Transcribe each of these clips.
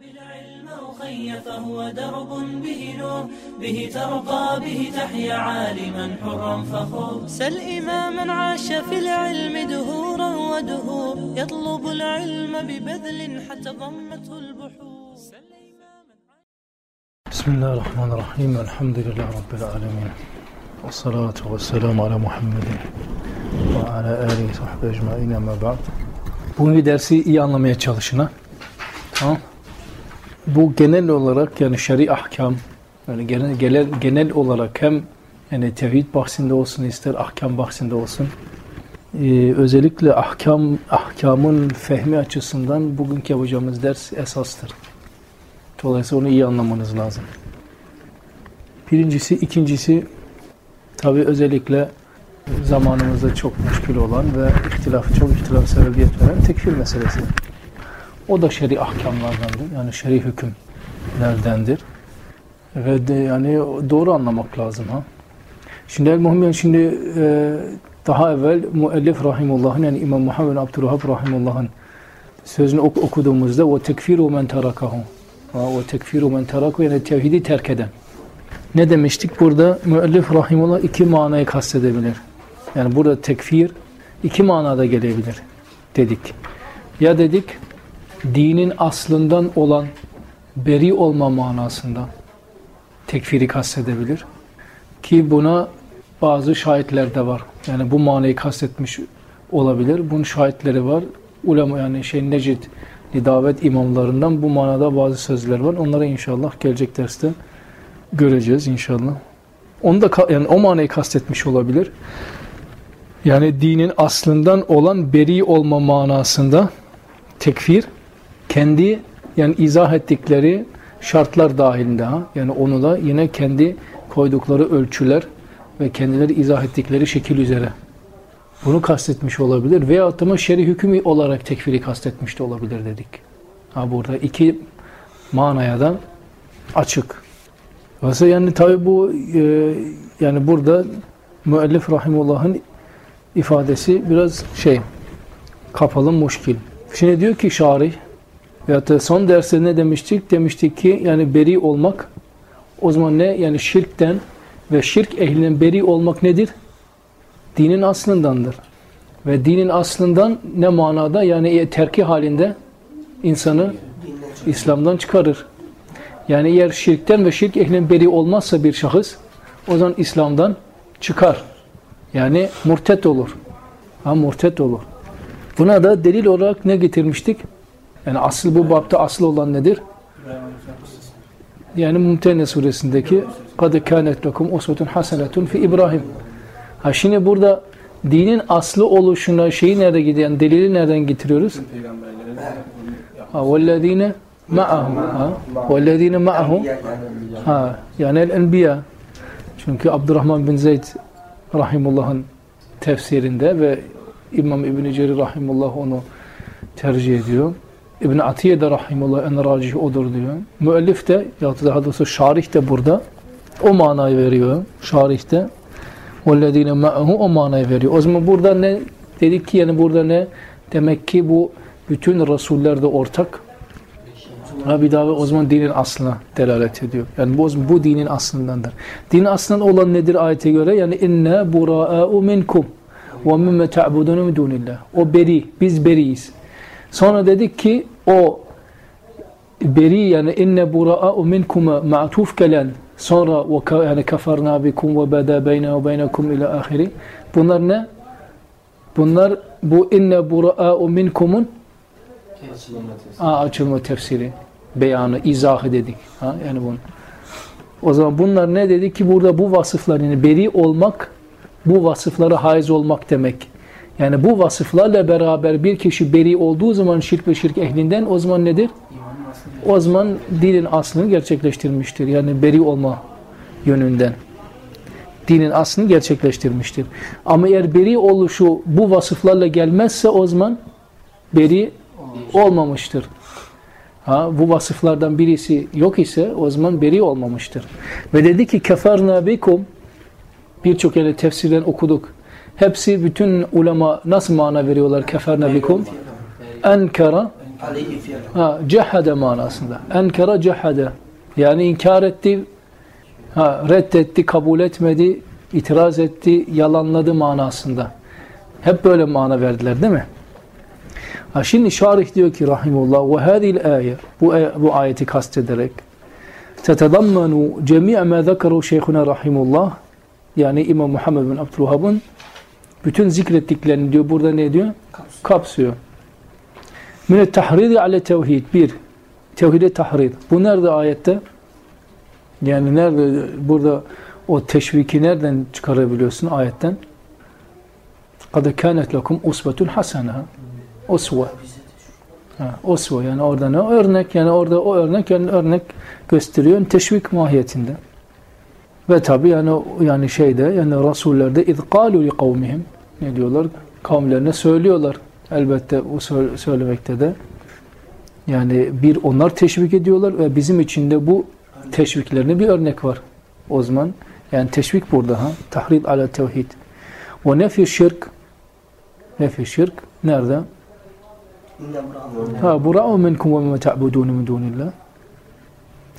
بالعلم أخي فهو درب به نور به ترقى به تحيا عالما حرا فخور سل إماما عاش في العلم دهورا ودهور يطلب العلم ببذل حتى ضمته البحور بسم الله الرحمن الرحيم الحمد لله رب العالمين والصلاة والسلام على محمد وعلى آله وصحبه ecmaîn ama ba'd. Bugünkü dersi iyi anlamaya çalışın ha. Tamam. Bu genel olarak yani şer'i ahkam yani genel, genel, genel olarak hem yani tevhid bahsinde olsun ister ahkam bahsinde olsun ee, özellikle ahkam ahkamın fehmi açısından bugünkü yapacağımız ders esastır. Dolayısıyla onu iyi anlamanız lazım. Birincisi, ikincisi tabi özellikle zamanımızda çok meşgul olan ve ihtilaf, çok ihtilaf sebebiyet veren tekfir meselesi. O da şer'i ahkamlardandır. Yani şer'i hükümlerdendir. Ve de yani doğru anlamak lazım ha. Şimdi el muhim yani şimdi e, daha evvel müellif rahimullah'ın yani İmam Muhammed Abdülhab rahimullah'ın sözünü ok okuduğumuzda o tekfiru men terakahu o tekfiru men terakahu yani tevhidi terk eden. Ne demiştik? Burada müellif rahimullah iki manayı kastedebilir. Yani burada tekfir iki manada gelebilir dedik. Ya dedik dinin aslından olan beri olma manasında tekfiri kastedebilir. Ki buna bazı şahitler de var. Yani bu manayı kastetmiş olabilir. Bunun şahitleri var. Ulema yani şey Necid davet imamlarından bu manada bazı sözler var. Onları inşallah gelecek derste göreceğiz inşallah. Onu da yani o manayı kastetmiş olabilir. Yani dinin aslından olan beri olma manasında tekfir kendi yani izah ettikleri şartlar dahilinde ha. Yani onu da yine kendi koydukları ölçüler ve kendileri izah ettikleri şekil üzere bunu kastetmiş olabilir veya da şer'i hükmü olarak tekfiri kastetmiş de olabilir dedik. Ha burada iki manaya da açık. Mesela yani tabi bu e, yani burada müellif rahimullah'ın ifadesi biraz şey kapalı muşkil. Şimdi diyor ki şarih veyahut da son derste ne demiştik? Demiştik ki yani beri olmak o zaman ne? Yani şirkten ve şirk ehlinden beri olmak nedir? Dinin aslındandır. Ve dinin aslından ne manada? Yani terki halinde insanı İslam'dan çıkarır. Yani eğer şirkten ve şirk ehlinden beri olmazsa bir şahıs o zaman İslam'dan çıkar. Yani murtet olur. Ha murtet olur. Buna da delil olarak ne getirmiştik? Yani asıl bu babda asıl olan nedir? Yani Mumtehne suresindeki قَدْ كَانَتْ لَكُمْ اُسْوَةٌ حَسَنَةٌ fi İbrahim. Ha şimdi burada dinin aslı oluşuna şeyi nerede gidiyor? Yani delili nereden getiriyoruz? Ha وَالَّذ۪ينَ مَعَهُ ha وَالَّذ۪ينَ مَعَهُ ha yani el-enbiya çünkü Abdurrahman bin Zeyd rahimullah'ın tefsirinde ve İmam İbn Cerir rahimullah onu tercih ediyor. İbn Atiye de rahimullah en racih odur diyor. Müellif de ya da daha doğrusu şarih de burada o manayı veriyor. Şarih de وَالَّذ۪ينَ مَعَهُ o manayı veriyor. O zaman burada ne dedik ki yani burada ne demek ki bu bütün Resuller de ortak. Ha bir daha o zaman dinin aslına delalet ediyor. Yani bu, bu dinin aslındandır. Dinin aslından olan nedir ayete göre? Yani inne bura'u minkum ve mimme ta'budun min dunillah. O beri, biz beriyiz. Sonra dedik ki o beri yani inne bura'u minkum ma'tuf gelen sonra ve yani kafarna bikum ve bada beyne ve beynekum ila ahiri. Bunlar ne? Bunlar bu inne bura'u minkumun Aa, açılma tefsiri, beyanı, izahı dedik. Ha, yani bunu. O zaman bunlar ne dedi ki burada bu vasıflar yani beri olmak, bu vasıflara haiz olmak demek. Yani bu vasıflarla beraber bir kişi beri olduğu zaman şirk ve şirk ehlinden o zaman nedir? O zaman dinin aslını gerçekleştirmiştir. Yani beri olma yönünden. Dinin aslını gerçekleştirmiştir. Ama eğer beri oluşu bu vasıflarla gelmezse o zaman beri olmamıştır. Ha, bu vasıflardan birisi yok ise o zaman beri olmamıştır. Ve dedi ki keferna bikum birçok yani tefsirden okuduk. Hepsi bütün ulema nasıl mana veriyorlar keferna bikum? Enkara. Ha, cehade manasında. Enkara cehade. Yani inkar etti, ha, reddetti, kabul etmedi, itiraz etti, yalanladı manasında. Hep böyle mana verdiler değil mi? Ha, şimdi şarih diyor ki rahimullah ve hadil ayet bu, bu ayeti kastederek tetadammanu cemi'a ma zekaru şeyhuna rahimullah yani İmam Muhammed bin Abdülhab'ın bütün zikrettiklerini diyor burada ne diyor? Kapsıyor. Kapsıyor. Mine tahridi ale tevhid. Bir. Tevhide tahrid. Bu nerede ayette? Yani nerede burada o teşviki nereden çıkarabiliyorsun ayetten? Kad kânet lekum usvetun hasena. Usve. Usve yani orada ne? Örnek yani orada o örnek yani örnek gösteriyor. Teşvik mahiyetinde. Ve tabi yani yani şeyde yani Resullerde izkalu li kavmihim ne diyorlar? Kavimlerine söylüyorlar. Elbette o söylemekte de yani bir onlar teşvik ediyorlar ve bizim içinde bu teşviklerine bir örnek var. O zaman yani teşvik burada ha. Tahrid ala tevhid. Ve nefi şirk nefi şirk nerede? Ha bura'u minkum ve ma ta'budun min dunillah.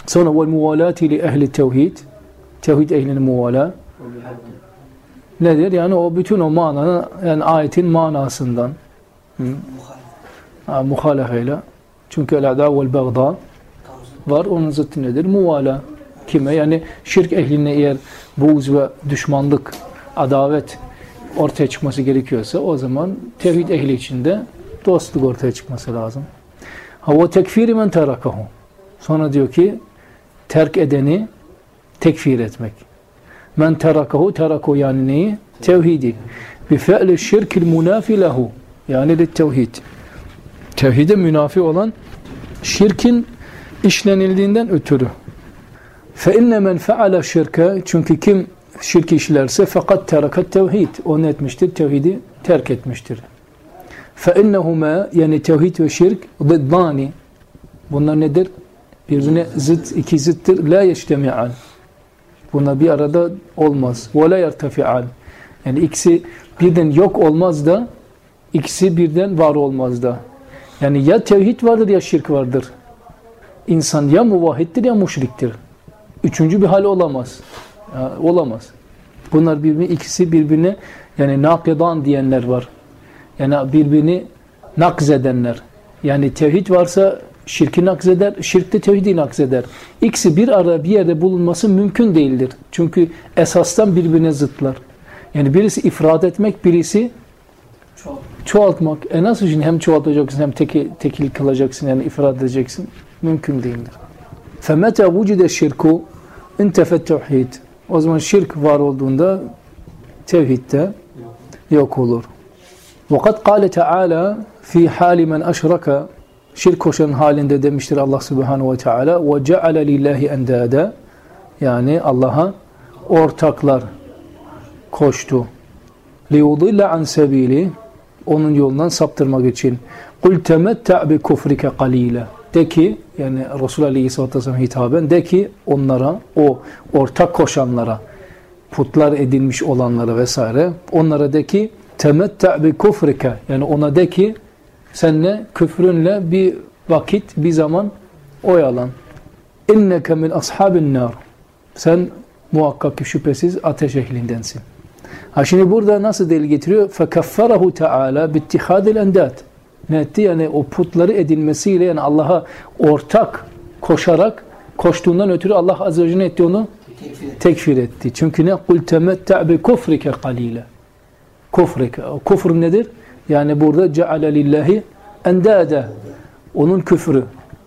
Sonra vel muvalati li ehli tevhid. Tevhid ehlinin muvala. Nedir? Yani o bütün o mananın yani ayetin manasından ha, muhalefeyle. Çünkü el-ada vel bagda var. Onun zıttı nedir? Muvala. Kime? Yani şirk ehline eğer buğz ve düşmanlık, adavet ortaya çıkması gerekiyorsa o zaman tevhid ehli içinde dostluk ortaya çıkması lazım. Ha o tekfiri men terakahu. Sonra diyor ki terk edeni tekfir etmek. Men terakahu teraku yani neyi? Tevhidi. Bi fe'li şirkil münafi lehu. Yani li tevhid. Tevhide münafi olan şirkin işlenildiğinden ötürü. Fe inne men fe'ale şirke çünkü kim şirk işlerse fakat terakat tevhid. O ne etmiştir? Tevhidi terk etmiştir. Fe innehuma yani tevhid ve şirk dıddani. Bunlar nedir? Birbirine zıt, iki zıttır. La yeştemi'an. Bunlar bir arada olmaz. وَلَا يَرْتَفِعَانِ Yani ikisi birden yok olmaz da ikisi birden var olmaz da. Yani ya tevhid vardır ya şirk vardır. İnsan ya muvahhiddir ya müşriktir. Üçüncü bir hal olamaz. Ya, olamaz. Bunlar birbirine, ikisi birbirine yani nakidan diyenler var. Yani birbirini nakzedenler. Yani tevhid varsa şirki nakzeder, şirk de tevhidi nakzeder. İkisi bir arada bir yerde bulunması mümkün değildir. Çünkü esastan birbirine zıtlar. Yani birisi ifrat etmek, birisi çoğaltmak. E nasıl şimdi hem çoğaltacaksın hem teki, tekil kılacaksın yani ifrat edeceksin? Mümkün değildir. فَمَتَى وُجِدَ الشِّرْكُ اِنْتَفَ tevhid. O zaman şirk var olduğunda tevhidde yok olur. وَقَدْ قَالَ تَعَالَى fi hali men aşraka şirk koşan halinde demiştir Allah Subhanahu ve Teala ve ceale lillahi endada yani Allah'a ortaklar koştu. Liyudilla an sebili onun yolundan saptırmak için. Kul temetta bi kufrike qalila. De ki yani Resul Aleyhisselatü Vesselam hitaben de ki onlara o ortak koşanlara putlar edilmiş olanlara vesaire onlara de ki temetta bi kufrike yani ona de ki senle küfrünle bir vakit bir zaman oyalan inneke min ashabin nar sen muhakkak ki şüphesiz ateş ehlindensin. Ha şimdi burada nasıl delil getiriyor? فَكَفَّرَهُ تَعَالَى بِاتِّخَادِ الْاَنْدَاتِ Ne etti? Yani o putları edinmesiyle yani Allah'a ortak koşarak koştuğundan ötürü Allah Azze ve Celle etti onu? Tekfir, tekfir etti. Çünkü ne? قُلْ تَمَتَّعْ بِكُفْرِكَ قَلِيلًا Kufrike. Kufr nedir? Yani burada ceale lillahi endade. Onun küfrü.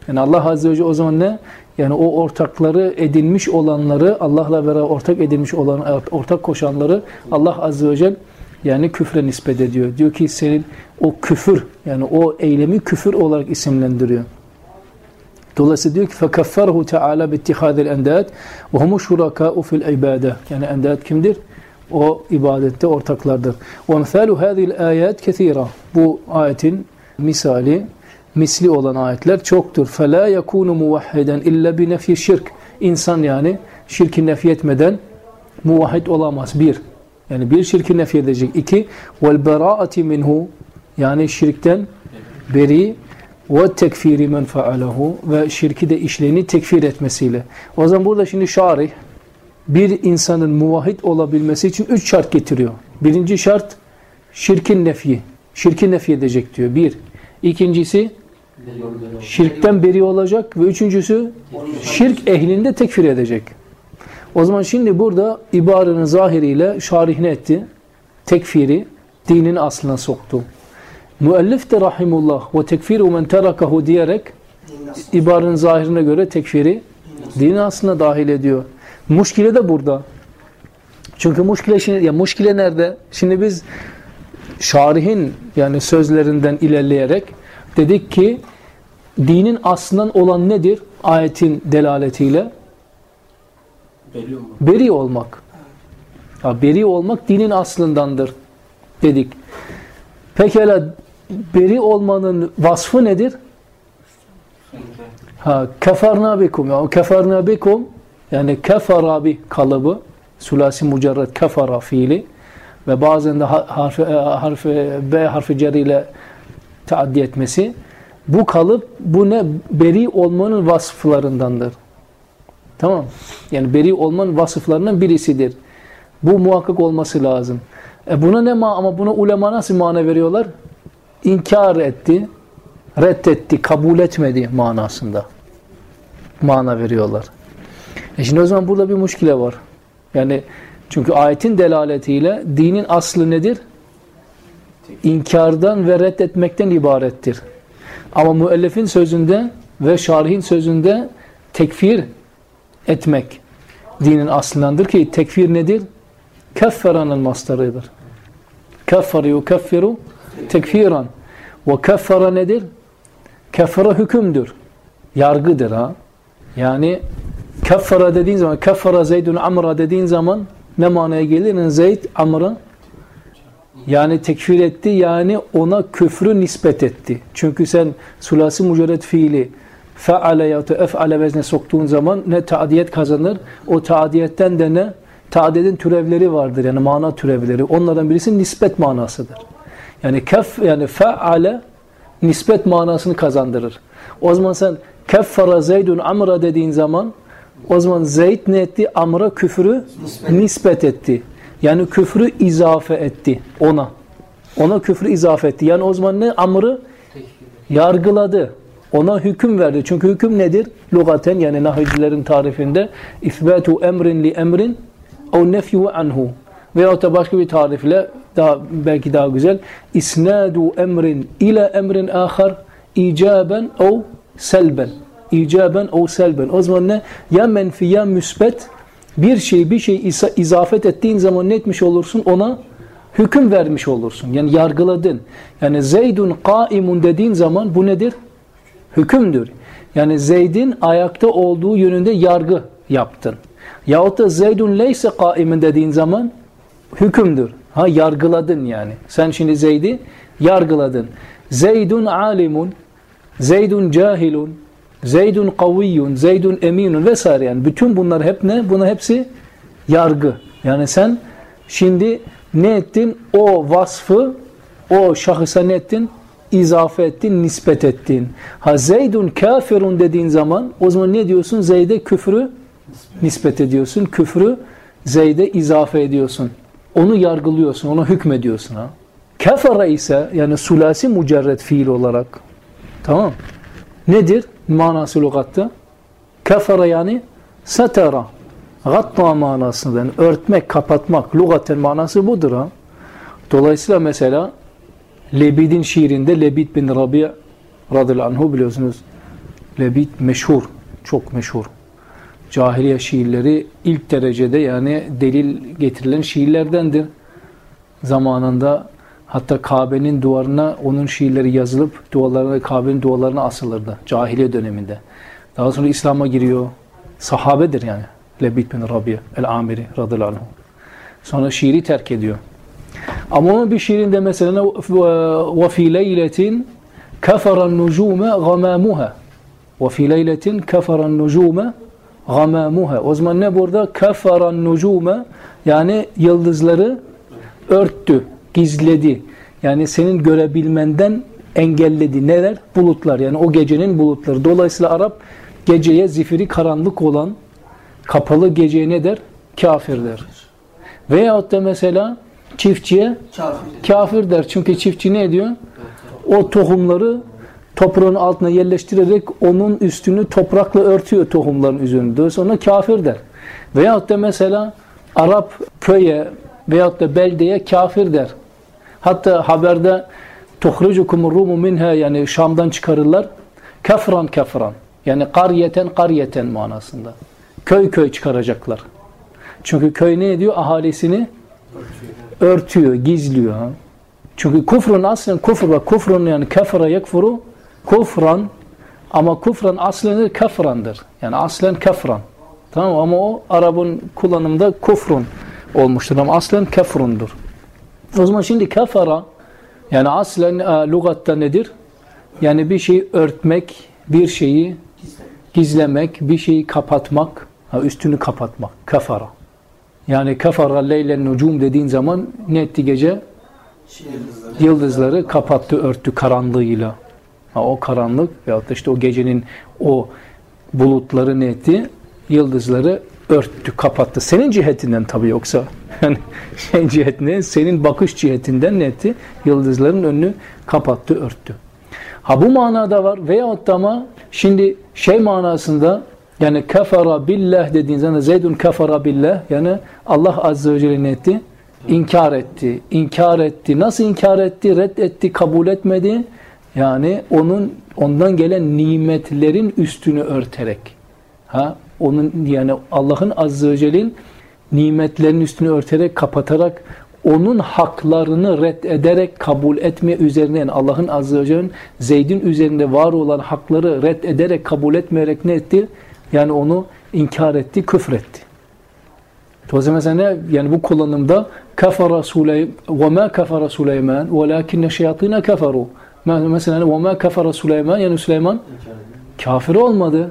Yani Allah Azze ve Celle o zaman ne? Yani o ortakları edinmiş olanları, Allah'la beraber ortak edinmiş olan, ortak koşanları Allah Azze ve Celle yani küfre nispet ediyor. Diyor ki senin o küfür, yani o eylemi küfür olarak isimlendiriyor. Dolayısıyla diyor ki فَكَفَّرْهُ تَعَالَى بِاتِّخَاذِ الْاَنْدَاتِ وَهُمُ شُرَكَاءُ فِي الْعِبَادَةِ Yani endat kimdir? O ibadette ortaklardır. وَمْثَالُ هَذِي الْآيَاتِ كَثِيرًا Bu ayetin misali, misli olan ayetler çoktur. فَلَا يَكُونُ مُوَحِّدًا اِلَّا بِنَفْيِ şirk. İnsan yani şirki nefi etmeden muvahhid olamaz. Bir, yani bir şirki nefi edecek. İki, وَالْبَرَاءَةِ minhu Yani şirkten beri ve tekfiri men faalehu ve şirki de işleyeni tekfir etmesiyle. O zaman burada şimdi şarih bir insanın muvahhid olabilmesi için üç şart getiriyor. Birinci şart şirkin nefi. Şirki nefi edecek diyor. Bir. İkincisi şirkten beri olacak ve üçüncüsü şirk ehlinde tekfir edecek. O zaman şimdi burada ibarenin zahiriyle şarih ne etti? Tekfiri dinin aslına soktu. Müellif de rahimullah ve tekfiru men terakahu diyerek ibarenin zahirine göre tekfiri dinin aslına dahil ediyor. Muşkile de burada. Çünkü muşkile şimdi ya muşkile nerede? Şimdi biz şarihin yani sözlerinden ilerleyerek dedik ki dinin aslından olan nedir? Ayetin delaletiyle Beri olmak. beri olmak. Ya beri olmak dinin aslındandır dedik. Pekala beri olmanın vasfı nedir? Ha keferna bikum ya keferna bikum yani kefara bi kalıbı sulasi mucerred kefara fiili ve bazen de harfi, harfi B harfi cer ile taaddi etmesi bu kalıp bu ne beri olmanın vasıflarındandır. Tamam. Yani beri olmanın vasıflarından birisidir. Bu muhakkak olması lazım. E buna ne ma ama buna ulema nasıl mana veriyorlar? İnkar etti, reddetti, kabul etmedi manasında. Mana veriyorlar. E şimdi o zaman burada bir muşkile var. Yani çünkü ayetin delaletiyle dinin aslı nedir? İnkardan ve reddetmekten ibarettir. Ama müellifin sözünde ve şarihin sözünde tekfir etmek dinin aslındandır ki tekfir nedir? Kefferanın mastarıdır. Keffere yukeffiru tekfiran. Ve keffere nedir? Keffere hükümdür. Yargıdır ha. Yani keffere dediğin zaman keffere Zeydun Amr'a dediğin zaman ne manaya gelir? Zeyd Amr'a yani tekfir etti yani ona küfrü nispet etti. Çünkü sen sulasi mucerred fiili feale ya da efale vezne soktuğun zaman ne taadiyet kazanır? O taadiyetten de ne? Taadiyetin türevleri vardır yani mana türevleri. Onlardan birisi nispet manasıdır. Yani kef yani feale nispet manasını kazandırır. O zaman sen keffara zeydun amra dediğin zaman o zaman Zeyd ne etti? Amr'a küfrü nispet. nispet etti. Yani küfrü izafe etti ona. Ona küfrü izafe etti. Yani o zaman ne? Amr'ı yargıladı. Ona hüküm verdi. Çünkü hüküm nedir? Lugaten yani nahicilerin tarifinde isbatu emrin li emrin o nefyu anhu. Veyahut da başka bir tarifle daha belki daha güzel isnadu emrin ila emrin ahar icaben o selben. İcaben o selben. O zaman ne? Ya menfi ya müsbet bir şey bir şey izafet ettiğin zaman ne etmiş olursun? Ona hüküm vermiş olursun. Yani yargıladın. Yani Zeydun kaimun dediğin zaman bu nedir? Hükümdür. Yani Zeyd'in ayakta olduğu yönünde yargı yaptın. Yahut da Zeydun leyse kaimin dediğin zaman hükümdür. Ha yargıladın yani. Sen şimdi Zeyd'i yargıladın. Zeydun alimun, Zeydun cahilun, Zeydun kaviyyun, Zeydun eminun vesaire yani bütün bunlar hep ne? Buna hepsi yargı. Yani sen şimdi ne ettin? O vasfı o şahısa ne ettin? İzafe ettin, nispet ettin. Ha Zeydun kafirun dediğin zaman o zaman ne diyorsun? Zeyd'e küfrü nispet ediyorsun. Küfrü Zeyd'e izafe ediyorsun. Onu yargılıyorsun, ona hükmediyorsun. Ha. Kafara ise yani sulasi mücerred fiil olarak tamam nedir? Manası lügatta? Kefere yani setera. Gatta manasında yani örtmek, kapatmak. Lügaten manası budur ha. Dolayısıyla mesela Lebid'in şiirinde Lebid bin Rabia radıyallahu anhu biliyorsunuz. Lebid meşhur, çok meşhur. Cahiliye şiirleri ilk derecede yani delil getirilen şiirlerdendir. Zamanında Hatta Kabe'nin duvarına onun şiirleri yazılıp dualarına Kabe'nin dualarına asılırdı cahiliye döneminde. Daha sonra İslam'a giriyor. Sahabedir yani. Lebit bin Rabia el-Amiri radıyallahu anh. Sonra şiiri terk ediyor. Ama onun bir şiirinde mesela وَفِي لَيْلَةٍ كَفَرَ النُّجُومَ غَمَامُهَا وَفِي لَيْلَةٍ كَفَرَ النُّجُومَ غَمَامُهَا O zaman ne burada? كَفَرَ النُّجُومَ Yani yıldızları örttü gizledi. Yani senin görebilmenden engelledi. Neler? Bulutlar yani o gecenin bulutları. Dolayısıyla Arap geceye zifiri karanlık olan kapalı geceye ne der? Kafir der. Veyahut da mesela çiftçiye Kafir. kafir der. Çünkü çiftçi ne diyor? O tohumları toprağın altına yerleştirerek onun üstünü toprakla örtüyor tohumların üzerinde. Dolayısıyla ona kafir der. Veyahut da mesela Arap köye veyahut da beldeye kafir der. Hatta haberde tuhricukum rumu minha yani Şam'dan çıkarırlar. Kefran kefran. Yani karyeten karyeten manasında. Köy köy çıkaracaklar. Çünkü köy ne ediyor? Ahalisini örtüyor, gizliyor. Ha? Çünkü kufrun aslen kufr ve kufrun yani kefara yekfuru kufran ama kufran aslen kefrandır. Yani aslen kefran. Tamam ama o Arap'ın kullanımında kufrun olmuştur ama aslen kefrundur. O zaman şimdi kefara yani aslen e, lügatta nedir? Yani bir şeyi örtmek, bir şeyi gizlemek, bir şeyi kapatmak, ha, üstünü kapatmak. Kefara. Yani kefara leylen nucum dediğin zaman ne etti gece? Yıldızları. Yıldızları kapattı, örttü karanlığıyla. Ha, o karanlık veyahut da işte o gecenin o bulutları ne etti? Yıldızları örttü, kapattı. Senin cihetinden tabii yoksa. Yani senin cihetinden, senin bakış cihetinden ne etti? Yıldızların önünü kapattı, örttü. Ha bu manada var veyahut da ama şimdi şey manasında yani kefara billah dediğin zaman Zeydun kefara billah yani Allah azze ve celle ne etti? İnkar etti. İnkar etti. Nasıl inkar etti? Reddetti, kabul etmedi. Yani onun ondan gelen nimetlerin üstünü örterek. Ha onun yani Allah'ın azze ve celle'nin nimetlerin üstünü örterek, kapatarak onun haklarını red ederek kabul etme üzerine yani Allah'ın azze ve celle'nin Zeyd'in üzerinde var olan hakları red ederek kabul etmeyerek ne etti? Yani onu inkar etti, küfretti. Dolayısıyla mesela? Yani bu kullanımda kafara Süleyman ve ma kafara Süleyman velakinne şeyatine kafaru. Mesela ve ma kafara Süleyman yani Süleyman kafir olmadı.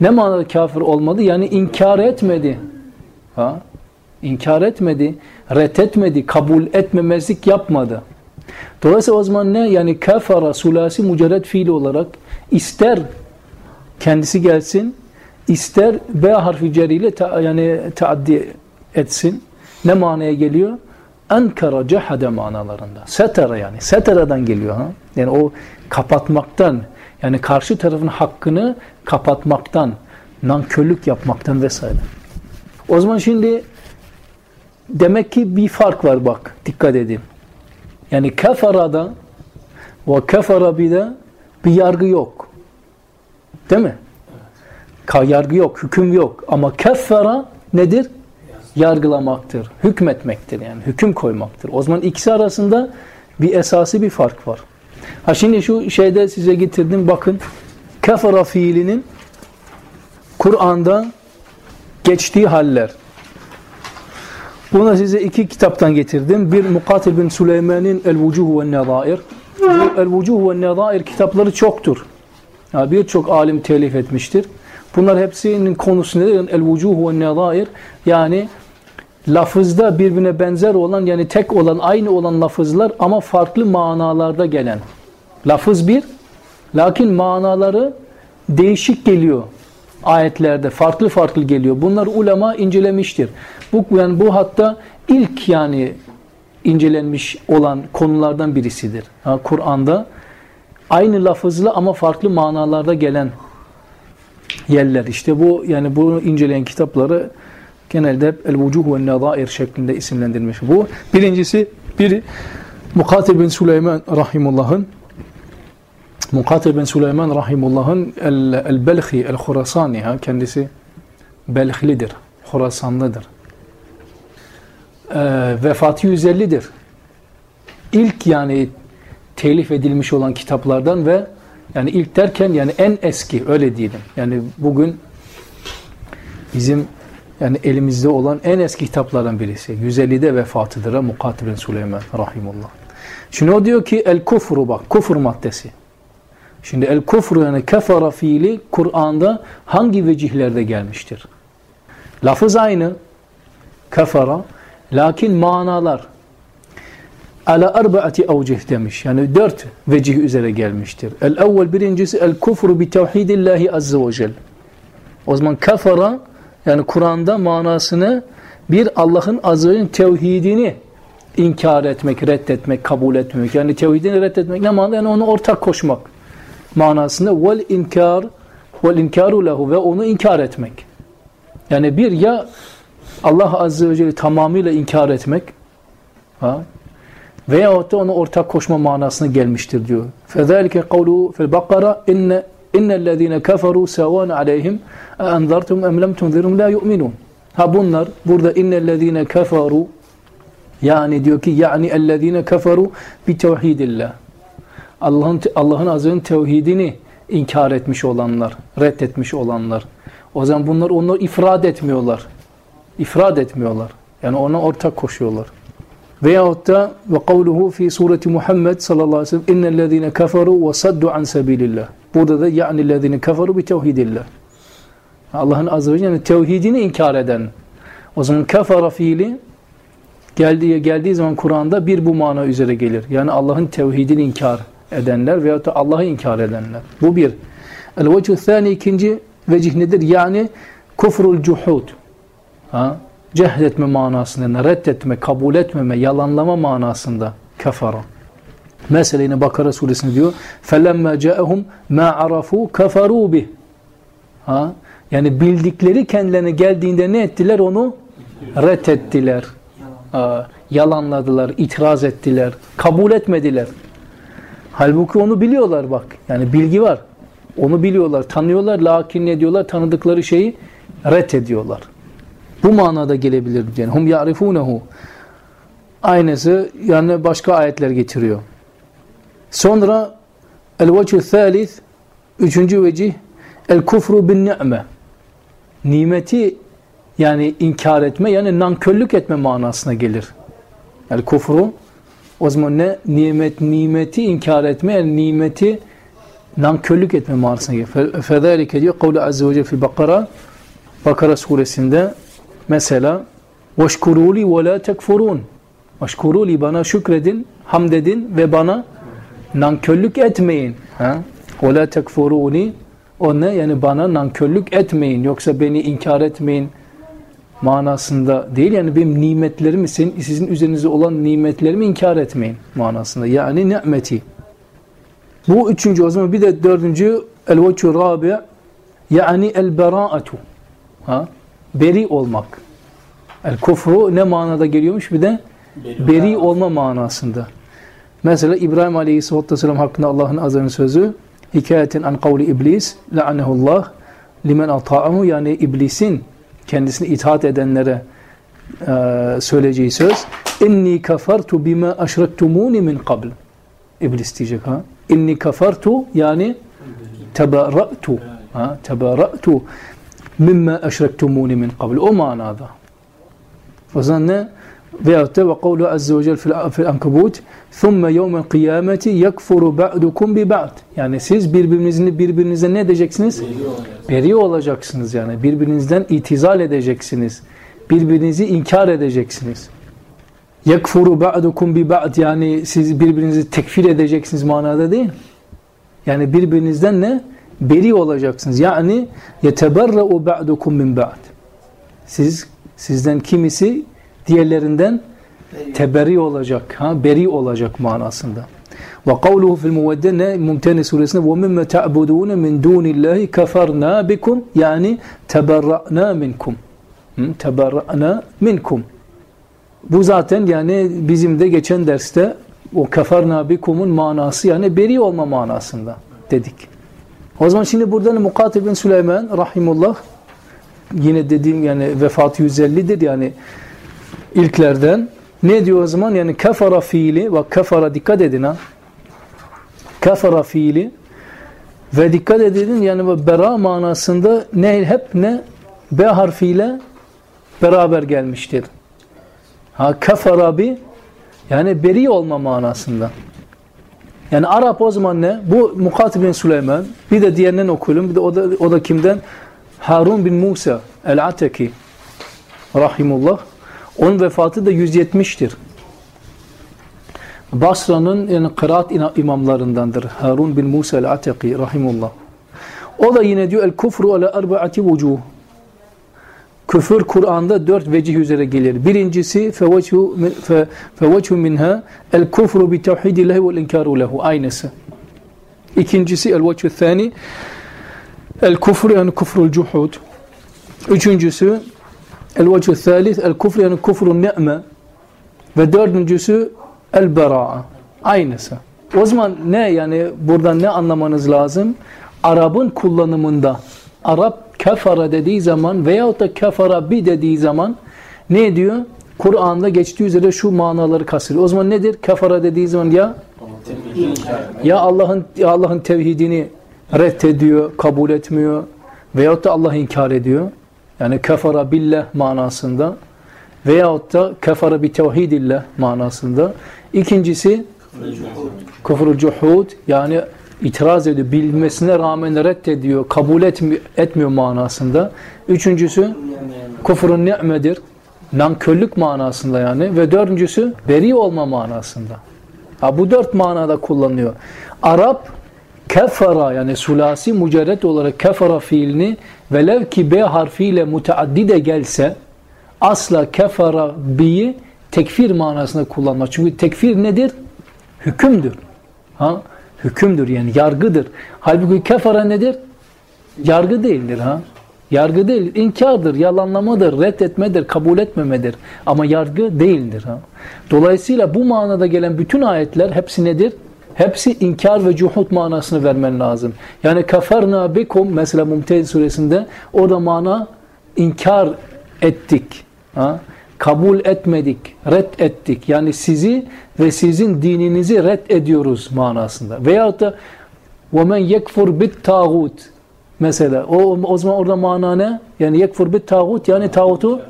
Ne manada kafir olmadı? Yani inkar etmedi. Ha? İnkar etmedi, ret etmedi, kabul etmemezlik yapmadı. Dolayısıyla o zaman ne? Yani kafara sulasi mücerred fiil olarak ister kendisi gelsin, ister B harfi ceriyle ta, yani taaddi etsin. Ne manaya geliyor? Enkara cehade manalarında. Setera yani. Setera'dan geliyor. Ha? Yani o kapatmaktan, yani karşı tarafın hakkını kapatmaktan, nankörlük yapmaktan vesaire. O zaman şimdi demek ki bir fark var bak. Dikkat edin. Yani kefarada ve kefara bir de bir yargı yok. Değil mi? Ka yargı yok, hüküm yok. Ama keffara nedir? Yargılamaktır, hükmetmektir yani, hüküm koymaktır. O zaman ikisi arasında bir esası bir fark var. Ha şimdi şu şeyde size getirdim bakın. Kefara fiilinin Kur'an'da geçtiği haller. Bunu size iki kitaptan getirdim. Bir Mukatil bin Süleyman'ın El-Vucuh ve Nedair. Bu El-Vucuh ve Nedair kitapları çoktur. Yani Birçok alim telif etmiştir. Bunlar hepsinin konusu nedir? El-Vucuh ve Nedair. Yani lafızda birbirine benzer olan yani tek olan aynı olan lafızlar ama farklı manalarda gelen. Lafız bir lakin manaları değişik geliyor ayetlerde farklı farklı geliyor. Bunlar ulema incelemiştir. Bu yani bu hatta ilk yani incelenmiş olan konulardan birisidir. Kur'an'da aynı lafızla ama farklı manalarda gelen yerler. İşte bu yani bunu inceleyen kitapları genelde El-Vucuh ve Nedair şeklinde isimlendirilmiş. Bu birincisi biri Mukatil bin Süleyman Rahimullah'ın Mukatil bin Süleyman Rahimullah'ın El-Belhi, El El-Khurasani ha, kendisi Belhlidir, Khurasanlıdır. Ee, vefatı 150'dir. İlk yani telif edilmiş olan kitaplardan ve yani ilk derken yani en eski öyle diyelim. Yani bugün bizim yani elimizde olan en eski kitaplardan birisi. 150'de vefatıdır Mukatil bin Süleyman Rahimullah. Şimdi o diyor ki el kufru bak kufur maddesi. Şimdi el kufru yani kefara fiili Kur'an'da hangi vecihlerde gelmiştir? Lafız aynı kefara lakin manalar ala arba'ati evcih demiş. Yani dört vecih üzere gelmiştir. El evvel birincisi el kufru bi tevhidillahi azze ve celle. O zaman kafara yani Kur'an'da manasını bir Allah'ın azze tevhidini inkar etmek, reddetmek, kabul etmemek. Yani tevhidini reddetmek ne manada? Yani onu ortak koşmak manasında vel inkar vel inkaru lehu ve onu inkar etmek. Yani bir ya Allah azze ve celle tamamıyla inkar etmek ha? veyahut da onu ortak koşma manasına gelmiştir diyor. فَذَٰلِكَ قَوْلُهُ فِي الْبَقَّرَةِ اِنَّ اِنَّ الَّذ۪ينَ كَفَرُوا سَوَانَ عَلَيْهِمْ اَاَنْذَرْتُمْ اَمْ لَمْ تُنْذِرُمْ لَا يُؤْمِنُونَ Ha bunlar burada innellezine kafaru yani diyor ki yani ellezine kafaru bi tevhidillah. Allah'ın Allah'ın azının tevhidini inkar etmiş olanlar, reddetmiş olanlar. O zaman bunlar onu ifrad etmiyorlar. İfrad etmiyorlar. Yani ona ortak koşuyorlar. Veyahut da ve kavluhu fi sureti Muhammed sallallahu aleyhi ve sellem innellezine kafaru ve saddu an sabilillah. Burada da yani lezine kafaru bi tevhidillah. Allah'ın azze ve celle tevhidini inkar eden. O zaman kafara fiili geldiği, geldiği zaman Kur'an'da bir bu mana üzere gelir. Yani Allah'ın tevhidini inkar edenler veyahut da Allah'ı inkar edenler. Bu bir. El-vecih thani ikinci vecih nedir? Yani kufrul cuhud. Ha? Cehletme manasında, reddetme, kabul etmeme, yalanlama manasında kafara. Mesela yine Bakara suresinde diyor فَلَمَّا جَاءَهُمْ مَا عَرَفُوا كَفَرُوا بِهِ ha? Yani bildikleri kendilerine geldiğinde ne ettiler? Onu reddettiler. Yalanladılar, itiraz ettiler, kabul etmediler. Halbuki onu biliyorlar bak. Yani bilgi var. Onu biliyorlar, tanıyorlar. Lakin ne diyorlar? Tanıdıkları şeyi reddediyorlar. Bu manada gelebilir. Yani hum ya'rifunehu. Aynısı yani başka ayetler getiriyor. Sonra el-vecih thalith üçüncü vecih el kufru bin ni'me. Nimeti yani inkar etme yani nankörlük etme manasına gelir. El kufru o zaman ne? Nimet, nimeti inkar etme, yani nimeti nankörlük etme manasına gelir. Fezalike diyor kavlu azze ve celle fil Bakara Bakara suresinde mesela وَشْكُرُوا لِي وَلَا تَكْفُرُونَ Vaşkuruli bana şükredin, hamd edin ve bana nankörlük etmeyin. Ha? وَلَا تَكْفُرُونِ O ne? Yani bana nankörlük etmeyin. Yoksa beni inkar etmeyin manasında değil. Yani benim nimetlerimi, senin, sizin üzerinizde olan nimetlerimi inkar etmeyin manasında. Yani ni'meti. Bu üçüncü o zaman bir de dördüncü el-veçü rabi yani el-bera'atu. Ha? Beri olmak. El-kufru ne manada geliyormuş? Bir de beri, beri olma manasında. Mesela İbrahim Aleyhisselatü Vesselam hakkında Allah'ın azarının sözü hikayeten an kavli iblis la'anehullah limen ata'ahu yani iblisin kendisine itaat edenlere e, söyleyeceği söz inni kafartu bima aşrektumuni min qabl. İblis diyecek ha? İnni kafartu yani tebarra'tu ha? Tebarra'tu mimma aşrektumuni min qabl. O manada. O zaman ne veyahut da ve kavlu azze ve celle fil ankabut thumme yevmel kıyameti yekfuru ba'dukum bi ba'd. Yani siz birbirinizle birbirinize ne edeceksiniz? Beri olacaksınız. Yani. Birbirinizden itizal edeceksiniz. Birbirinizi inkar edeceksiniz. Yekfuru ba'dukum bi ba'd. Yani siz birbirinizi tekfir edeceksiniz manada değil. Yani birbirinizden ne? Beri olacaksınız. Yani yeteberre'u ba'dukum min ba'd. Siz sizden kimisi diğerlerinden teberi olacak, ha beri olacak manasında. Ve kavluhu fil muveddene Mumtene suresinde ve mimme ta'budune min dunillahi kafarna bikum yani teberra'na minkum. Teberra'na minkum. Bu zaten yani bizim de geçen derste o kafarna bikum'un manası yani beri olma manasında dedik. O zaman şimdi buradan Mukatil bin Süleyman rahimullah yine dediğim yani vefat 150'dir yani ilklerden. Ne diyor o zaman? Yani kafara fiili ve kafara dikkat edin ha. Kafara fiili ve dikkat edin yani bera manasında ne hep ne B harfiyle beraber gelmiştir. Ha kafara bi yani beri olma manasında. Yani Arap o zaman ne? Bu Mukatil bin Süleyman. Bir de diğerinden okuyalım. Bir de o da, o da kimden? Harun bin Musa el-Ateki rahimullah. Onun vefatı da 170'tir. Basra'nın yani kıraat imamlarındandır. Harun bin Musa el-Ataki rahimullah. O da yine diyor el kufru ala arba'ati vucuh. Küfür Kur'an'da dört vecih üzere gelir. Birincisi fevechu minha el kufru bi tevhidillahi vel inkaru lehu. Aynısı. İkincisi el vechu thani el kufru yani kufrul cuhud. Üçüncüsü el vechu thalith el kufru yani kufrun ni'me. Ve dördüncüsü el bera'a. Aynısı. O zaman ne yani buradan ne anlamanız lazım? Arap'ın kullanımında Arap kefara dediği zaman veyahut da kefara bi dediği zaman ne diyor? Kur'an'da geçtiği üzere şu manaları kastediyor. O zaman nedir? Kefara dediği zaman ya ya Allah'ın Allah'ın tevhidini reddediyor, kabul etmiyor veyahut da Allah'ı inkar ediyor. Yani kefara billah manasında veyahut da kefara bi tevhidillah manasında. İkincisi kufrul cuhud yani itiraz ediyor. Bilmesine rağmen reddediyor. Kabul etmiyor, etmiyor manasında. Üçüncüsü kufrun ni'medir. Nankörlük manasında yani. Ve dördüncüsü beri olma manasında. Ha, bu dört manada kullanıyor. Arap kefara yani sulasi mücerret olarak kefara fiilini velev ki B harfiyle müteaddide gelse asla kefara bi'yi tekfir manasında kullanmaz. Çünkü tekfir nedir? Hükümdür. Ha? hükümdür yani yargıdır. Halbuki kefara nedir? Yargı değildir ha. Yargı değil, inkardır, yalanlamadır, reddetmedir, kabul etmemedir. Ama yargı değildir. Ha. Dolayısıyla bu manada gelen bütün ayetler hepsi nedir? Hepsi inkar ve cuhut manasını vermen lazım. Yani kafarna bikum mesela Mumtehid suresinde orada mana inkar ettik. Ha? kabul etmedik, red ettik. Yani sizi ve sizin dininizi red ediyoruz manasında. Veyahut da وَمَنْ يَكْفُرْ بِالْتَاغُوتِ Mesela o, o zaman orada mana ne? Yani yekfur bit tağut yani tağutu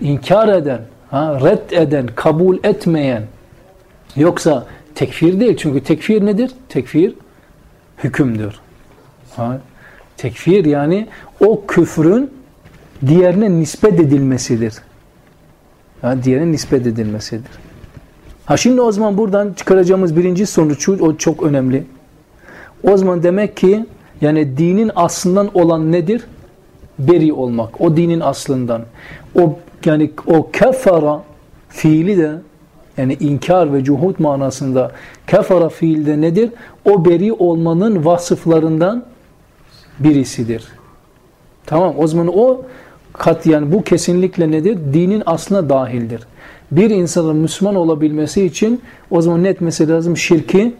inkar eden, ha, red eden, kabul etmeyen. Yoksa tekfir değil. Çünkü tekfir nedir? Tekfir hükümdür. Ha, tekfir yani o küfrün diğerine nispet edilmesidir. Yani diğerine nispet edilmesidir. Ha şimdi o zaman buradan çıkaracağımız birinci sonuç o çok önemli. O zaman demek ki yani dinin aslından olan nedir? Beri olmak. O dinin aslından. O yani o kefara fiili de yani inkar ve cuhud manasında kefara fiilde nedir? O beri olmanın vasıflarından birisidir. Tamam o zaman o kat yani bu kesinlikle nedir? Dinin aslına dahildir. Bir insanın Müslüman olabilmesi için o zaman ne etmesi lazım? Şirki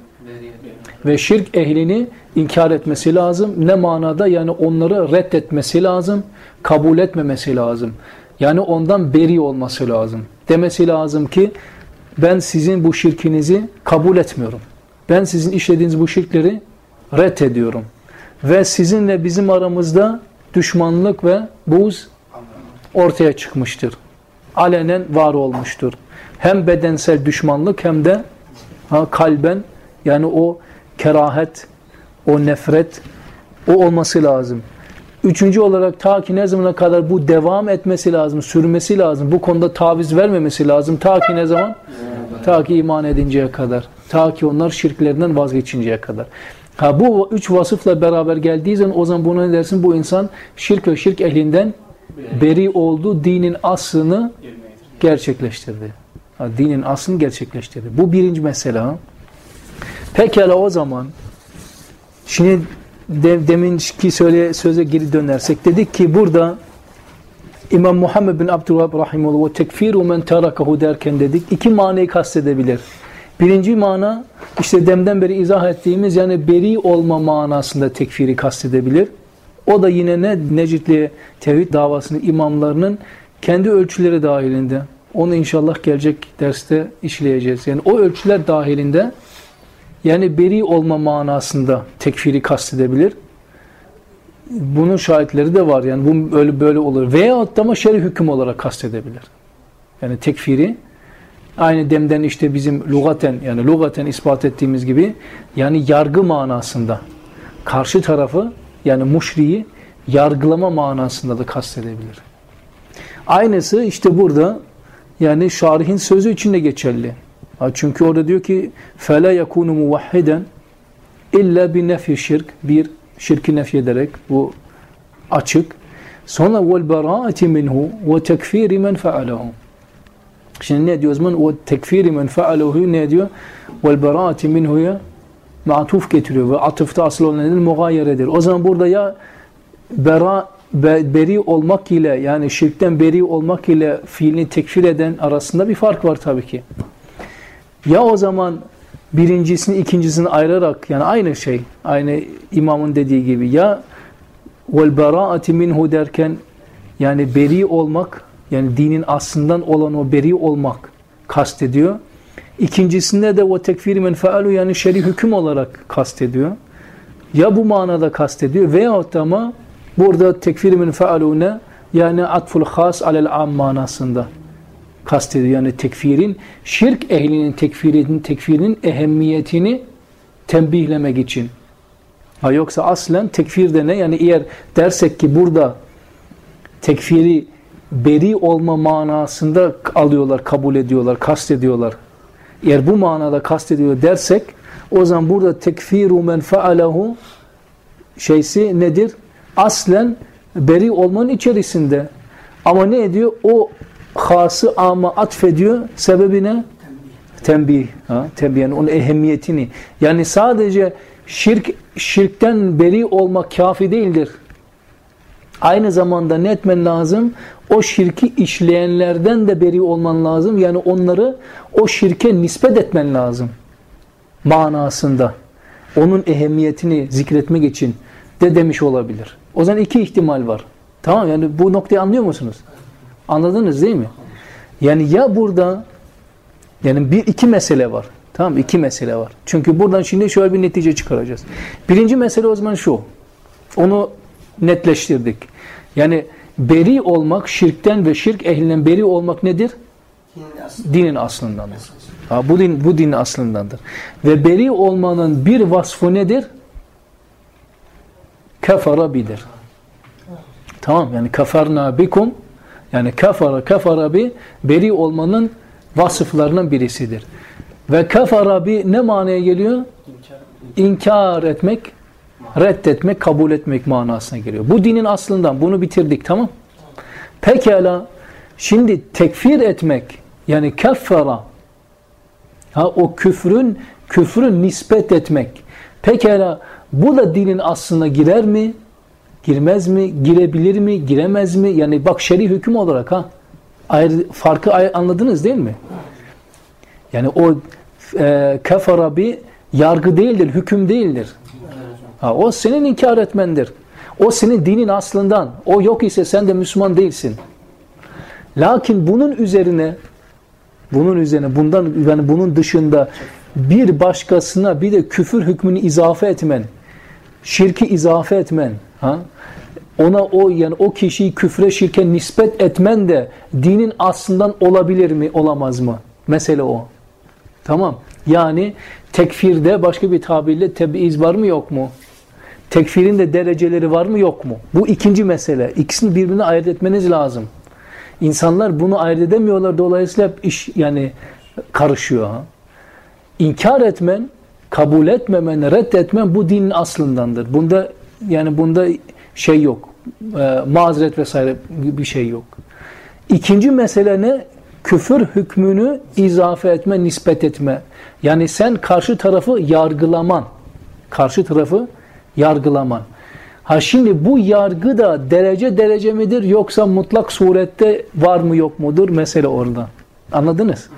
ve şirk ehlini inkar etmesi lazım. Ne manada? Yani onları reddetmesi lazım. Kabul etmemesi lazım. Yani ondan beri olması lazım. Demesi lazım ki ben sizin bu şirkinizi kabul etmiyorum. Ben sizin işlediğiniz bu şirkleri reddediyorum. Ve sizinle bizim aramızda düşmanlık ve buz ortaya çıkmıştır. Alenen var olmuştur. Hem bedensel düşmanlık hem de ha, kalben yani o kerahet, o nefret o olması lazım. Üçüncü olarak ta ki ne zamana kadar bu devam etmesi lazım, sürmesi lazım. Bu konuda taviz vermemesi lazım. Ta ki ne zaman? Ta ki iman edinceye kadar. Ta ki onlar şirklerinden vazgeçinceye kadar. Ha bu üç vasıfla beraber geldiği zaman o zaman buna ne dersin? Bu insan şirk ve şirk ehlinden beri oldu, dinin aslını gerçekleştirdi. Ha, dinin aslını gerçekleştirdi. Bu birinci mesele. Pekala o zaman şimdi de, deminki söyle, söze geri dönersek dedik ki burada İmam Muhammed bin Abdülvahab Rahimullah ve tekfiru men terakahu derken dedik iki manayı kastedebilir. Birinci mana işte demden beri izah ettiğimiz yani beri olma manasında tekfiri kastedebilir. O da yine ne Necitli tevhid davasının imamlarının kendi ölçüleri dahilinde. Onu inşallah gelecek derste işleyeceğiz. Yani o ölçüler dahilinde yani beri olma manasında tekfiri kastedebilir. Bunun şahitleri de var. Yani bu böyle böyle olur. Veya ama şer'i hüküm olarak kastedebilir. Yani tekfiri aynı demden işte bizim lugaten yani lugaten ispat ettiğimiz gibi yani yargı manasında karşı tarafı yani muşriyi yargılama manasında da kastedebilir. Aynısı işte burada yani şarihin sözü için de geçerli. Ha, çünkü orada diyor ki فَلَا يَكُونُ مُوَحِّدًا illa bir nefi şirk, bir şirki nefy ederek bu açık. Sonra vel beraati minhu ve tekfiri men fealehu. Şimdi ne diyor o zaman? O tekfiri men fealehu ne diyor? Vel beraati minhu'ya matuf getiriyor ve atıfta asıl olan nedir? Mugayeredir. O zaman burada ya bera, be, beri olmak ile yani şirkten beri olmak ile fiilini tekfir eden arasında bir fark var tabii ki. Ya o zaman birincisini ikincisini ayırarak yani aynı şey aynı imamın dediği gibi ya vel beraati minhu derken yani beri olmak yani dinin aslından olan o beri olmak kastediyor. İkincisinde de o tekfir men faalu yani şer'i hüküm olarak kastediyor. Ya bu manada kastediyor veyahut ama burada tekfir men faalu ne? Yani atful has alel am manasında kastediyor. Yani tekfirin, şirk ehlinin tekfirinin, tekfirinin ehemmiyetini tembihlemek için. Ha yoksa aslen tekfir de ne? Yani eğer dersek ki burada tekfiri beri olma manasında alıyorlar, kabul ediyorlar, kastediyorlar. Eğer bu manada kastediyor dersek o zaman burada tekfiru men faalehu şeysi nedir? Aslen beri olmanın içerisinde. Ama ne ediyor? O hası ama atfediyor. Sebebi ne? Tembih. Ha? Tembih yani onun ehemmiyetini. Yani sadece şirk şirkten beri olmak kafi değildir. Aynı zamanda ne etmen lazım? O şirki işleyenlerden de beri olman lazım. Yani onları o şirke nispet etmen lazım. Manasında. Onun ehemmiyetini zikretmek için de demiş olabilir. O zaman iki ihtimal var. Tamam yani bu noktayı anlıyor musunuz? Anladınız değil mi? Yani ya burada yani bir iki mesele var. Tamam iki mesele var. Çünkü buradan şimdi şöyle bir netice çıkaracağız. Birinci mesele o zaman şu. Onu netleştirdik. Yani beri olmak şirkten ve şirk ehlinden beri olmak nedir? Dinin aslındandır. Ha, bu din bu dinin aslındandır. Ve beri olmanın bir vasfı nedir? Kefara bidir. Tamam yani kafarna bikum yani kafara kafara bi beri olmanın vasıflarından birisidir. Ve kafara bi ne manaya geliyor? İnkar etmek, reddetmek, kabul etmek manasına geliyor. Bu dinin aslından bunu bitirdik tamam. Pekala şimdi tekfir etmek yani keffara ha o küfrün küfrün nispet etmek. Pekala bu da dinin aslına girer mi? Girmez mi? Girebilir mi? Giremez mi? Yani bak şer'i hüküm olarak ha. Ayrı, farkı ayrı, anladınız değil mi? Yani o e, kefara bir yargı değildir, hüküm değildir. Ha, o senin inkar etmendir. O senin dinin aslından. O yok ise sen de Müslüman değilsin. Lakin bunun üzerine bunun üzerine bundan yani bunun dışında bir başkasına bir de küfür hükmünü izafe etmen, şirki izafe etmen, ha? ona o yani o kişiyi küfre şirke nispet etmen de dinin aslından olabilir mi olamaz mı? Mesele o. Tamam. Yani tekfirde başka bir tabirle tebiiz var mı yok mu? Tekfirin de dereceleri var mı yok mu? Bu ikinci mesele. İkisini birbirine ayırt etmeniz lazım. İnsanlar bunu ayırt edemiyorlar. Dolayısıyla hep iş yani karışıyor. Ha? İnkar etmen, kabul etmemen, reddetmen bu dinin aslındandır. Bunda yani bunda şey yok. E, mazeret vesaire bir şey yok. İkinci mesele ne? Küfür hükmünü izafe etme, nispet etme. Yani sen karşı tarafı yargılaman. Karşı tarafı yargılaman. Ha şimdi bu yargı da derece derece midir yoksa mutlak surette var mı yok mudur? Mesele orada. Anladınız?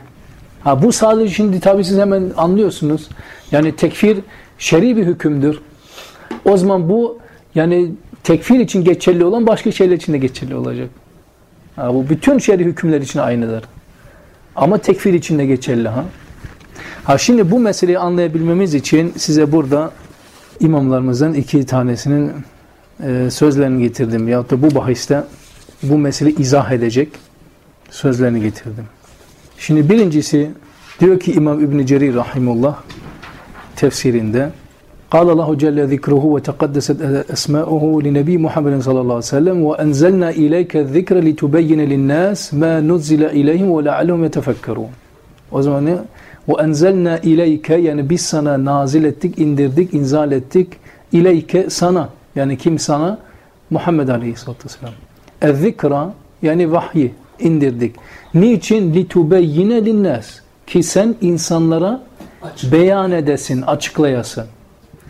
Ha bu sadece şimdi tabii siz hemen anlıyorsunuz. Yani tekfir şer'i bir hükümdür. O zaman bu yani tekfir için geçerli olan başka şeyler için de geçerli olacak. Ha, bu bütün şer'i hükümler için aynıdır. Ama tekfir için de geçerli. Ha? ha şimdi bu meseleyi anlayabilmemiz için size burada imamlarımızdan iki tanesinin e, sözlerini getirdim. Ya da bu bahiste bu mesele izah edecek sözlerini getirdim. Şimdi birincisi diyor ki İmam İbn Cerir rahimullah tefsirinde قال الله جل ذكره وتقدست أسماؤه لنبي محمد صلى الله عليه وسلم وأنزلنا إليك الذكر لتبين للناس ما نزل إليهم ولعلهم يتفكرون O zaman Ve enzelna ileyke yani biz sana nazil ettik, indirdik, inzal ettik. İleyke sana yani kim sana? Muhammed Aleyhisselatü Vesselam. Ezzikra yani vahyi indirdik. Niçin? Litubeyyine linnas. Ki sen insanlara beyan edesin, açıklayasın.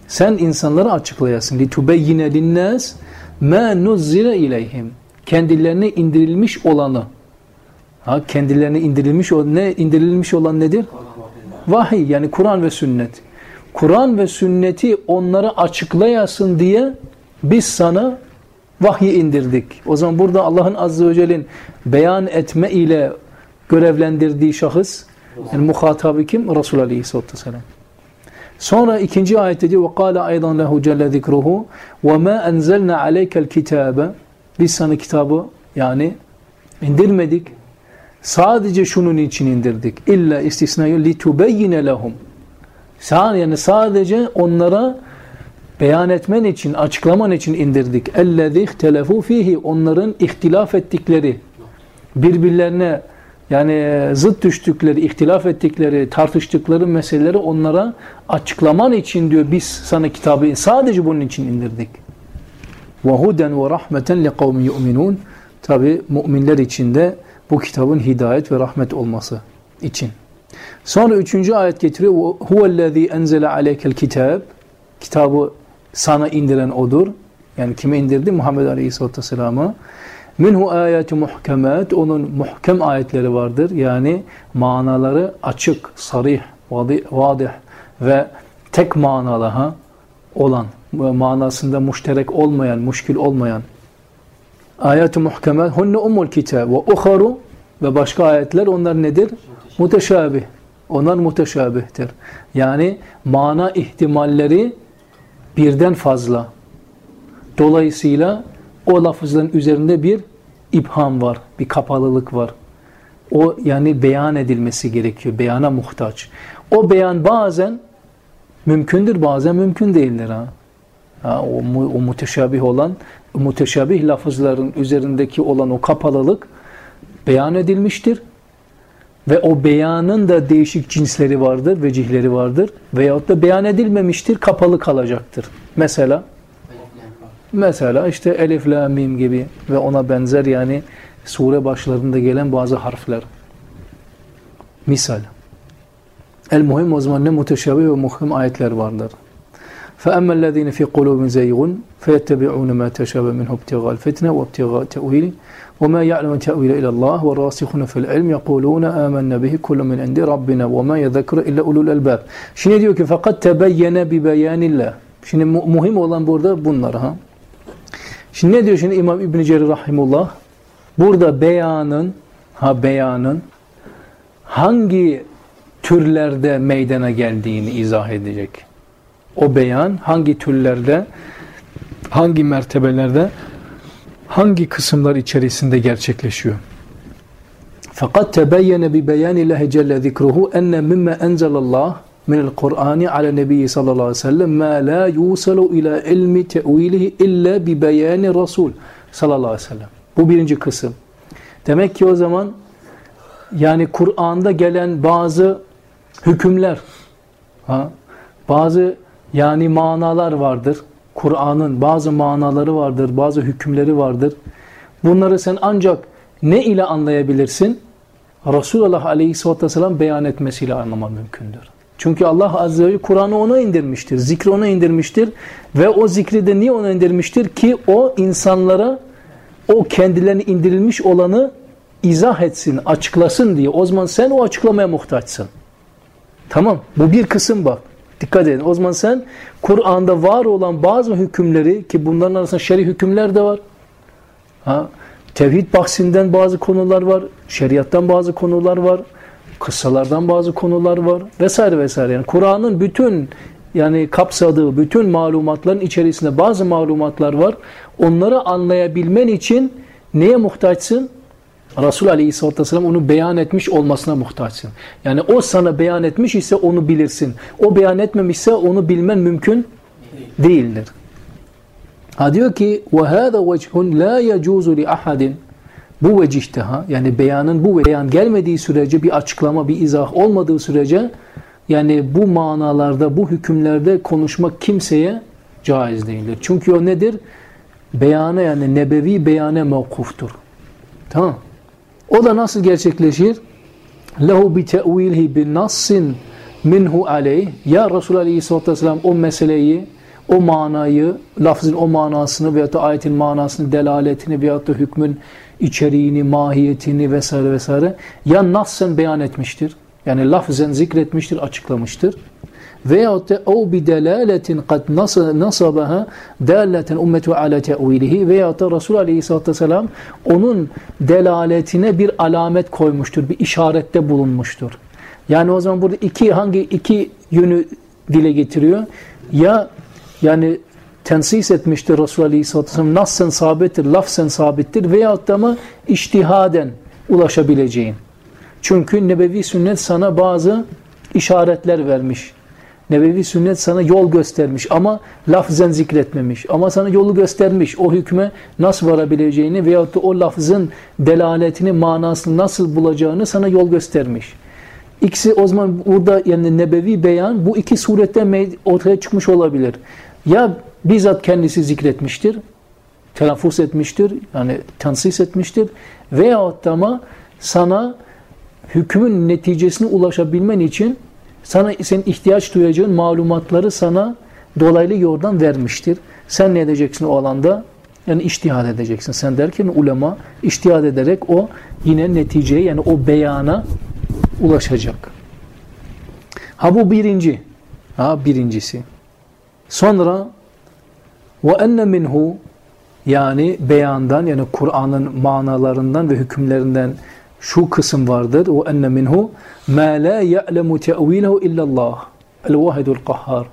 Sen insanlara açıklayasın. Litubeyyine linnas ma nuzzile ileyhim. Kendilerine indirilmiş olanı. Ha kendilerine indirilmiş o ne indirilmiş olan nedir? Vahiy yani Kur'an ve sünnet. Kur'an ve sünneti onlara açıklayasın diye biz sana vahyi indirdik. O zaman burada Allah'ın Azze ve Celle'nin beyan etme ile görevlendirdiği şahıs yani muhatabı kim? Resul Aleyhisselatü Vesselam. Sonra ikinci ayette diyor وَقَالَ اَيْضًا لَهُ جَلَّ ذِكْرُهُ وَمَا أَنْزَلْنَا عَلَيْكَ الْكِتَابَ Biz sana kitabı yani indirmedik. Sadece şunun için indirdik. İlla istisnayı لِتُبَيِّنَ لَهُمْ Yani sadece onlara beyan etmen için, açıklaman için indirdik. اَلَّذِي اخْتَلَفُوا fihi Onların ihtilaf ettikleri, birbirlerine yani zıt düştükleri, ihtilaf ettikleri, tartıştıkları meseleleri onlara açıklaman için diyor biz sana kitabı sadece bunun için indirdik. وَهُدًا وَرَحْمَةً لِقَوْمِ يُؤْمِنُونَ Tabi müminler için de bu kitabın hidayet ve rahmet olması için. Sonra üçüncü ayet getiriyor. هُوَ الَّذ۪ي اَنْزَلَ عَلَيْكَ الْكِتَابِ Kitabı sana indiren odur. Yani kime indirdi? Muhammed Aleyhisselatü Vesselam'a. Minhu ayatu muhkemat. Onun muhkem ayetleri vardır. Yani manaları açık, sarih, vadih ve tek manalı ha, olan, manasında müşterek olmayan, müşkil olmayan ayet-i hunne umul kitab ve uharu ve başka ayetler onlar nedir? Muteşabih. Onlar muteşabihtir. Yani mana ihtimalleri birden fazla. Dolayısıyla o lafızların üzerinde bir ibham var, bir kapalılık var. O yani beyan edilmesi gerekiyor, beyana muhtaç. O beyan bazen mümkündür, bazen mümkün değildir. Ha? Ha, o, o muteşabih olan, muteşabih lafızların üzerindeki olan o kapalılık beyan edilmiştir. Ve o beyanın da değişik cinsleri vardır, vecihleri vardır. Veyahut da beyan edilmemiştir, kapalı kalacaktır. Mesela Mesela işte elif, la, mim gibi ve ona benzer yani sure başlarında gelen bazı harfler. Misal. El muhim o zaman ne muteşabih ve muhim ayetler vardır. فَأَمَّا الَّذ۪ينَ فِي قُلُوبٍ زَيْغٌ فَيَتَّبِعُونَ مَا تَشَابَ مِنْهُ ابْتِغَاءَ الْفِتْنَةِ وَابْتِغَاءَ تَأْوِيلِهِ وَمَا يَعْلَمُ تَأْوِيلَ إِلَّا اللّٰهُ وَالرَّاسِخُونَ فِي الْعِلْمِ يَقُولُونَ آمَنَّا بِهِ كُلٌّ مِنْ عِنْدِ رَبِّنَا وَمَا يَذَّكُرُ إِلَّا أُولُو الْأَلْبَابِ Şimdi diyor ki fakat tebeyyene bi beyanillah. Şimdi mu muhim olan burada bunlar ha. Şimdi ne diyor şimdi İmam İbn Cerir rahimullah? Burada beyanın ha beyanın hangi türlerde meydana geldiğini izah edecek. O beyan hangi türlerde, hangi mertebelerde, hangi kısımlar içerisinde gerçekleşiyor. Fakat tebeyyene bi beyanillahi celle zikruhu enne mimme enzelallah Kur'ani ala nebiyyi sallallahu aleyhi ve sellem ma la yusalu ila ilmi te'vilihi illa bi beyani Rasul sallallahu aleyhi ve sellem. Bu birinci kısım. Demek ki o zaman yani Kur'an'da gelen bazı hükümler, ha, bazı yani manalar vardır. Kur'an'ın bazı manaları vardır, bazı hükümleri vardır. Bunları sen ancak ne ile anlayabilirsin? Resulullah Aleyhisselatü Vesselam beyan etmesiyle anlaman mümkündür. Çünkü Allah Azze ve Celle Kur'an'ı ona indirmiştir. Zikri ona indirmiştir. Ve o zikri de niye ona indirmiştir? Ki o insanlara o kendilerine indirilmiş olanı izah etsin, açıklasın diye. O zaman sen o açıklamaya muhtaçsın. Tamam. Bu bir kısım bak. Dikkat edin. O zaman sen Kur'an'da var olan bazı hükümleri ki bunların arasında şer'i hükümler de var. Ha? Tevhid bahsinden bazı konular var. Şeriattan bazı konular var Kıssalardan bazı konular var. Vesaire vesaire. Yani Kur'an'ın bütün yani kapsadığı bütün malumatların içerisinde bazı malumatlar var. Onları anlayabilmen için neye muhtaçsın? Resul Aleyhisselatü Vesselam onu beyan etmiş olmasına muhtaçsın. Yani o sana beyan etmiş ise onu bilirsin. O beyan etmemişse onu bilmen mümkün değildir. Ha diyor ki وَهَذَا وَجْهٌ لَا يَجُوزُ لِأَحَدٍ bu vecihte ha yani beyanın bu beyan gelmediği sürece bir açıklama bir izah olmadığı sürece yani bu manalarda bu hükümlerde konuşmak kimseye caiz değildir. Çünkü o nedir? Beyana yani nebevi beyane mevkuftur. Tamam. O da nasıl gerçekleşir? Lehu bi te'vilhi bi nassin minhu aleyh. Ya Resulullah Aleyhisselatü Vesselam o meseleyi, o manayı, lafzın o manasını veyahut da ayetin manasını, delaletini veyahut da hükmün içeriğini, mahiyetini vesaire vesaire ya nassen beyan etmiştir. Yani lafzen zikretmiştir, açıklamıştır. Veyahut da o bi delaletin kad nasabaha daleten ummetu ala te'vilihi veyahut da Resul Aleyhisselatü Vesselam onun delaletine bir alamet koymuştur, bir işarette bulunmuştur. Yani o zaman burada iki hangi iki yönü dile getiriyor? Ya yani tensis etmiştir Resulullah Aleyhisselatü Vesselam nassen sabittir, lafzen sabittir veyahut da mı iştihaden ulaşabileceğin. Çünkü nebevi sünnet sana bazı işaretler vermiş. Nebevi sünnet sana yol göstermiş ama lafzen zikretmemiş. Ama sana yolu göstermiş. O hükme nasıl varabileceğini veyahut da o lafzın delaletini, manasını nasıl bulacağını sana yol göstermiş. İkisi o zaman burada yani nebevi beyan bu iki surette ortaya çıkmış olabilir. Ya bizzat kendisi zikretmiştir, telaffuz etmiştir, yani tansis etmiştir veyahut da ama sana hükmün neticesine ulaşabilmen için sana senin ihtiyaç duyacağın malumatları sana dolaylı yoldan vermiştir. Sen ne edeceksin o alanda? Yani iştihad edeceksin. Sen derken ulema iştihad ederek o yine neticeye yani o beyana ulaşacak. Ha bu birinci. Ha birincisi. Sonra ve enne minhu yani beyandan yani Kur'an'ın manalarından ve hükümlerinden şu kısım vardır. O enne minhu ma la ya'lemu te'vilehu illallah. El-vahidul kahhar.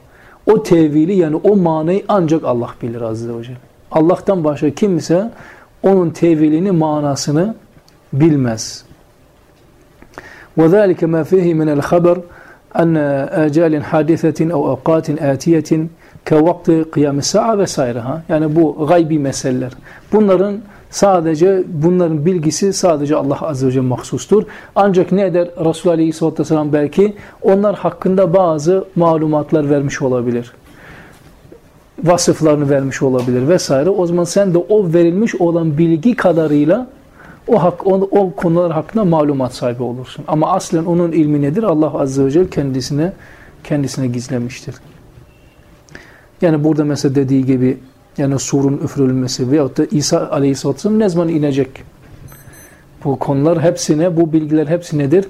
O tevili yani o manayı ancak Allah bilir azze ve celle. Allah'tan başka kimse onun tevilini, manasını bilmez. وذلك ما فيه من الخبر أن آجال حادثة أو أوقات آتية kevvakti kıyamet sa'a vesaire ha. Yani bu gaybi meseleler. Bunların sadece bunların bilgisi sadece Allah Azze ve Celle mahsustur. Ancak ne eder Resulü Aleyhisselatü Vesselam belki onlar hakkında bazı malumatlar vermiş olabilir. Vasıflarını vermiş olabilir vesaire. O zaman sen de o verilmiş olan bilgi kadarıyla o, hak, o, o konular hakkında malumat sahibi olursun. Ama aslen onun ilmi nedir? Allah Azze ve Celle kendisine kendisine gizlemiştir. Yani burada mesela dediği gibi yani surun üfürülmesi veyahut da İsa aleyhisselatü vesselam ne zaman inecek? Bu konular hepsine, bu bilgiler hepsi nedir?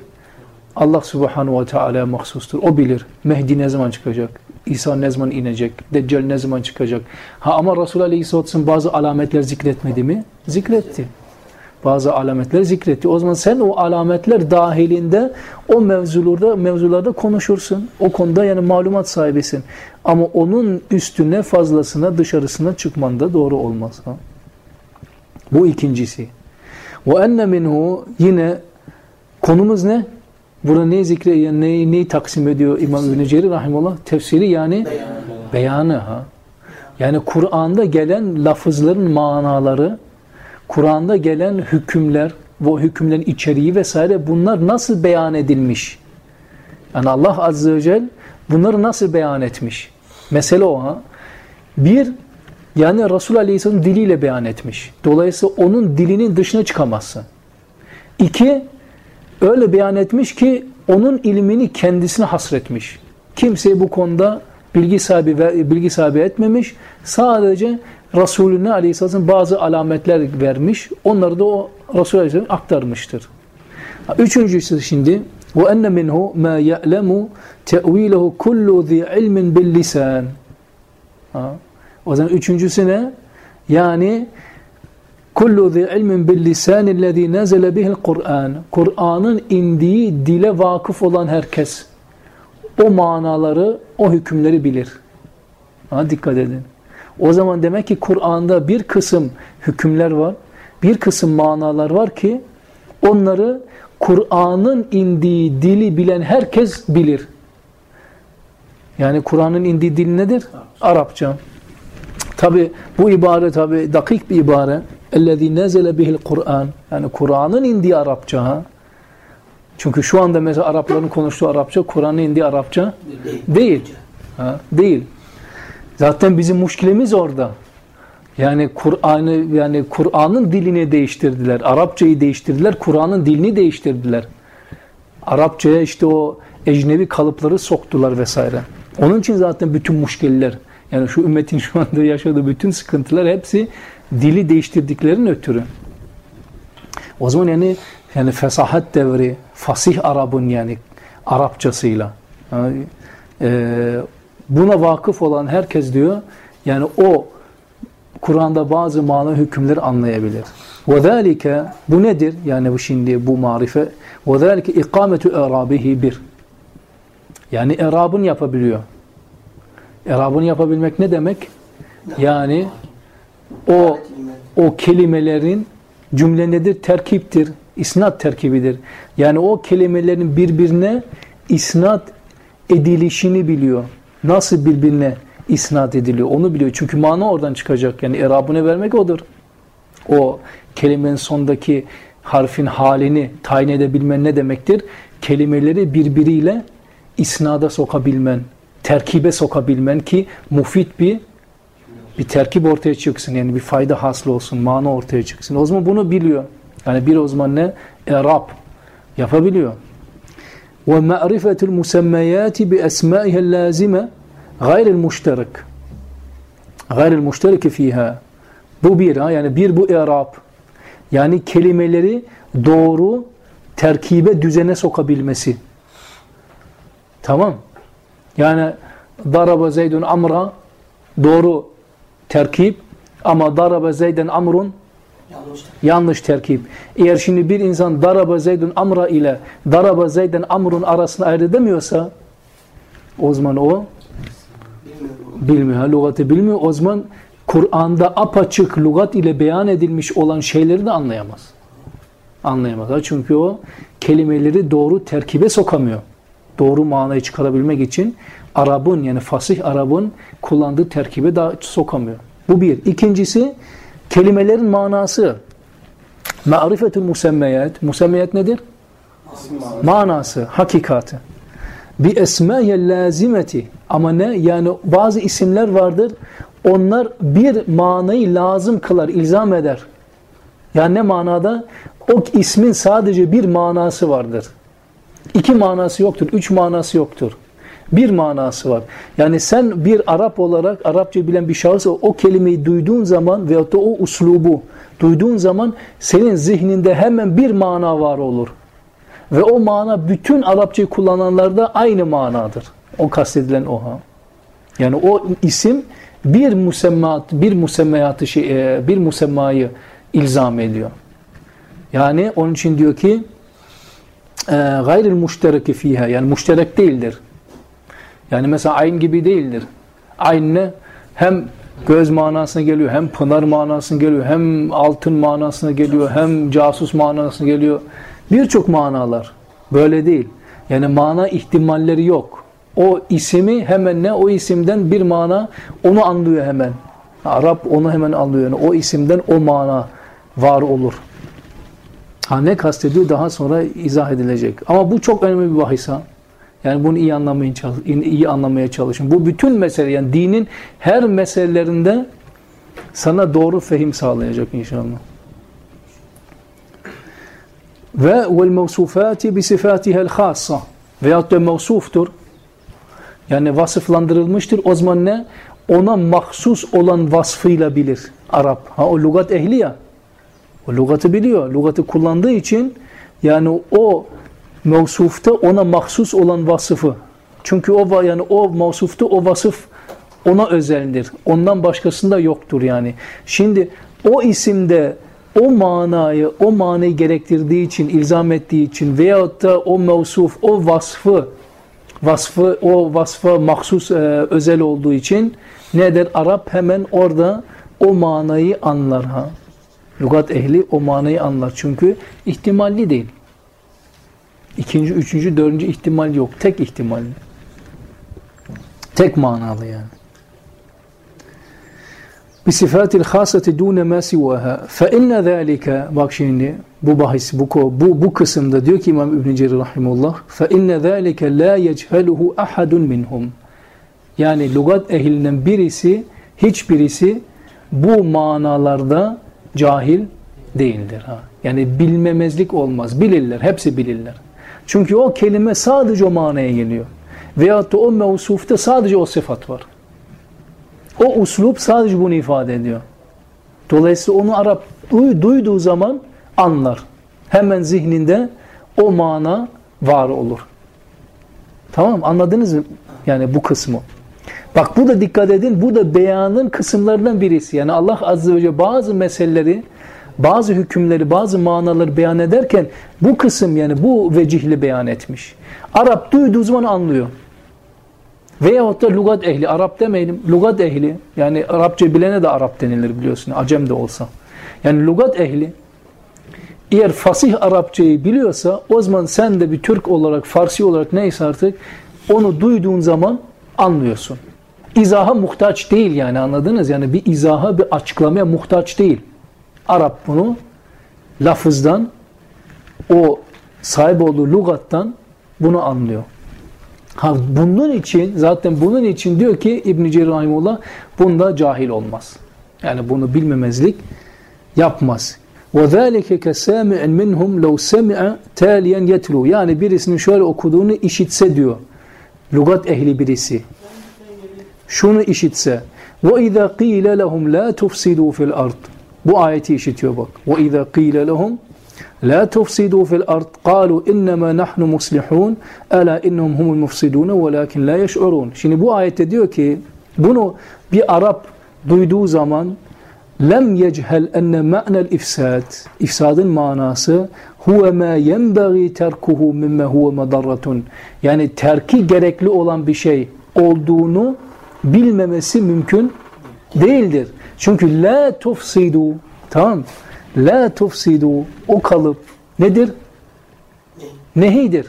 Allah subhanahu ve teala mahsustur. O bilir. Mehdi ne zaman çıkacak? İsa ne zaman inecek? Deccal ne zaman çıkacak? Ha ama Resulullah aleyhisselatü vesselam bazı alametler zikretmedi mi? Zikretti bazı alametler zikretti. O zaman sen o alametler dahilinde o mevzularda mevzularda konuşursun. O konuda yani malumat sahibisin. Ama onun üstüne fazlasına dışarısına çıkman da doğru olmaz. Ha? Bu ikincisi. Ve enne minhu yine konumuz ne? Burada ne zikre yani neyi, neyi taksim ediyor İmam İbn Cerir rahimullah? Tefsiri yani beyanı. beyanı ha. Yani Kur'an'da gelen lafızların manaları Kur'an'da gelen hükümler, bu hükümlerin içeriği vesaire bunlar nasıl beyan edilmiş? Yani Allah Azze ve Celle bunları nasıl beyan etmiş? Mesele o ha. Bir, yani Resul Aleyhisselam diliyle beyan etmiş. Dolayısıyla onun dilinin dışına çıkamazsın. İki, öyle beyan etmiş ki onun ilmini kendisine hasretmiş. Kimseye bu konuda bilgi sahibi bilgi sahibi etmemiş. Sadece Resulüne Aleyhisselam bazı alametler vermiş. Onları da o Resulü Aleyhisselam aktarmıştır. Üçüncüsü şimdi وَاَنَّ مِنْهُ مَا يَعْلَمُ تَأْو۪يلَهُ كُلُّ ذِي عِلْمٍ بِاللِّسَانِ O zaman üçüncüsü ne? Yani kullu zi ilmin bil lisan ellezî nezele bihil Kur'an. Kur'an'ın indiği dile vakıf olan herkes o manaları, o hükümleri bilir. Ha, dikkat edin. O zaman demek ki Kur'an'da bir kısım hükümler var, bir kısım manalar var ki onları Kur'an'ın indiği dili bilen herkes bilir. Yani Kur'an'ın indiği dil nedir? Arapça. Tabi bu ibare tabi dakik bir ibare. اَلَّذ۪ي نَزَلَ بِهِ الْقُرْآنِ Yani Kur'an'ın indiği Arapça. Ha? Çünkü şu anda mesela Arapların konuştuğu Arapça, Kur'an'ın indiği Arapça Değil. değil. Ha? Değil. Zaten bizim muşkilemiz orada. Yani Kur'an'ı yani Kur'an'ın dilini değiştirdiler. Arapçayı değiştirdiler. Kur'an'ın dilini değiştirdiler. Arapçaya işte o ecnebi kalıpları soktular vesaire. Onun için zaten bütün muşkiller yani şu ümmetin şu anda yaşadığı bütün sıkıntılar hepsi dili değiştirdiklerinin ötürü. O zaman yani yani fesahat devri, fasih Arap'ın yani Arapçasıyla yani, e, buna vakıf olan herkes diyor yani o Kur'an'da bazı mana hükümleri anlayabilir. وَذَٰلِكَ Bu nedir? Yani bu şimdi bu marife. وَذَٰلِكَ اِقَامَةُ اَرَابِهِ bir. Yani erabın yapabiliyor. Erabını yapabilmek ne demek? Yani o o kelimelerin cümle nedir? Terkiptir. İsnat terkibidir. Yani o kelimelerin birbirine isnat edilişini biliyor. Nasıl birbirine isnat ediliyor onu biliyor. Çünkü mana oradan çıkacak. Yani erabını vermek odur. O kelimenin sondaki harfin halini tayin edebilmen ne demektir? Kelimeleri birbiriyle isnada sokabilmen, terkibe sokabilmen ki mufit bir bir terkip ortaya çıksın. Yani bir fayda hasıl olsun, mana ortaya çıksın. O zaman bunu biliyor. Yani bir o zaman ne? Erab yapabiliyor. وَمَعْرِفَةُ الْمُسَمَّيَاتِ بِأَسْمَائِهَا اللَّازِمَةِ غَيْرِ الْمُشْتَرِكِ غَيْرِ الْمُشْتَرِكِ ف۪يهَا Bu bir ha yani bir bu erab. Yani kelimeleri doğru terkibe düzene sokabilmesi. Tamam. Yani daraba zeydun amra doğru terkip ama daraba zeyden amrun Yanlış. yanlış terkip. Eğer şimdi bir insan daraba zeydun amra ile daraba zeyden amrun arasını ayırt edemiyorsa o zaman o bilmiyor. Ha, lügatı bilmiyor. O zaman Kur'an'da apaçık lügat ile beyan edilmiş olan şeyleri de anlayamaz. Anlayamaz. Çünkü o kelimeleri doğru terkibe sokamıyor. Doğru manayı çıkarabilmek için Arap'ın yani fasih Arap'ın kullandığı terkibe daha sokamıyor. Bu bir. İkincisi kelimelerin manası. Ma'rifetül musemmeyat. Musemmeyat nedir? Manası, hakikati. Bi esmâye lazimeti. Ama ne? Yani bazı isimler vardır. Onlar bir manayı lazım kılar, ilzam eder. Yani ne manada? O ismin sadece bir manası vardır. İki manası yoktur, üç manası yoktur. Bir manası var. Yani sen bir Arap olarak, Arapça bilen bir şahıs o kelimeyi duyduğun zaman veyahut da o uslubu duyduğun zaman senin zihninde hemen bir mana var olur. Ve o mana bütün Arapçayı kullananlarda aynı manadır. O kastedilen o ha. Yani o isim bir musemmat, bir musemmeyatı şey, e, bir musemmayı ilzam ediyor. Yani onun için diyor ki e, gayril müştereki fiha yani müşterek değildir. Yani mesela ayn gibi değildir. Ayn ne? Hem göz manasına geliyor, hem pınar manasına geliyor, hem altın manasına geliyor, hem casus manasına geliyor. Birçok manalar. Böyle değil. Yani mana ihtimalleri yok. O ismi hemen ne? O isimden bir mana onu anlıyor hemen. Arap onu hemen anlıyor. Yani o isimden o mana var olur. Ha ne kastediyor daha sonra izah edilecek. Ama bu çok önemli bir bahis ha. Yani bunu iyi anlamaya iyi anlamaya çalışın. Bu bütün mesele yani dinin her meselelerinde sana doğru fehim sağlayacak inşallah. Ve vel mevsufati bi sifatiha'l hassa veyahut da mevsuftur. Yani vasıflandırılmıştır. O zaman ne? Ona mahsus olan vasfıyla bilir Arap. Ha o lügat ehli ya. O lügatı biliyor. Lügatı kullandığı için yani o mevsufta ona mahsus olan vasıfı. Çünkü o yani o mevsufta o vasıf ona özeldir. Ondan başkasında yoktur yani. Şimdi o isimde o manayı, o manayı gerektirdiği için, ilzam ettiği için veyahut da o mevsuf, o vasfı, vasfı, o vasfa mahsus e, özel olduğu için ne der? Arap hemen orada o manayı anlar ha. Lugat ehli o manayı anlar. Çünkü ihtimalli değil. İkinci, üçüncü, dördüncü ihtimal yok. Tek ihtimal. Tek manalı yani. bisifatil hasati dune ma sivaha fe inne zalika bak şimdi bu bahis bu bu bu kısımda diyor ki İmam İbn Cerir rahimullah fe inne zalika la yecheluhu ahadun minhum yani lügat ehlinden birisi hiçbirisi bu manalarda cahil değildir ha. Yani bilmemezlik olmaz. Bilirler. Hepsi bilirler. Çünkü o kelime sadece o manaya geliyor. Veyahut da o mevsufta sadece o sıfat var. O uslup sadece bunu ifade ediyor. Dolayısıyla onu Arap duyduğu zaman anlar. Hemen zihninde o mana var olur. Tamam anladınız mı? Yani bu kısmı. Bak bu da dikkat edin. Bu da beyanın kısımlarından birisi. Yani Allah Azze ve Celle bazı meseleleri, bazı hükümleri, bazı manaları beyan ederken bu kısım yani bu vecihli beyan etmiş. Arap duyduğu zaman anlıyor. Veyahut da lugat ehli, Arap demeyelim, lugat ehli, yani Arapça bilene de Arap denilir biliyorsun, Acem de olsa. Yani lugat ehli, eğer fasih Arapçayı biliyorsa, o zaman sen de bir Türk olarak, Farsi olarak neyse artık, onu duyduğun zaman anlıyorsun. İzaha muhtaç değil yani anladınız? Yani bir izaha, bir açıklamaya muhtaç değil. Arap bunu lafızdan, o sahip olduğu lugattan bunu anlıyor. Ha, bunun için zaten bunun için diyor ki İbn Cerir Rahimullah bunda cahil olmaz. Yani bunu bilmemezlik yapmaz. وَذَٰلِكَ كَسَامِعٍ مِنْهُمْ لَوْ سَمِعَ تَالِيًا يَتْلُوا Yani birisinin şöyle okuduğunu işitse diyor. Lugat ehli birisi. Şunu işitse. وَاِذَا قِيلَ لَهُمْ لَا تُفْسِدُوا فِي الْأَرْضِ Bu ayeti işitiyor bak. وَاِذَا قِيلَ لَهُمْ لا تفسدوا في الأرض قالوا إنما نحن مصلحون ألا إنهم هم المفسدون ولكن la يشعرون. Şimdi bu ayette diyor ki bunu bir Arap duyduğu zaman lem yechel enne ma'nel ifsad ifsadın manası huve ma yenbagi terkuhu mimme huve madarratun yani terki gerekli olan bir şey olduğunu bilmemesi mümkün değildir. Çünkü la tufsidu tamam La tufsidu o kalıp nedir? Nehidir.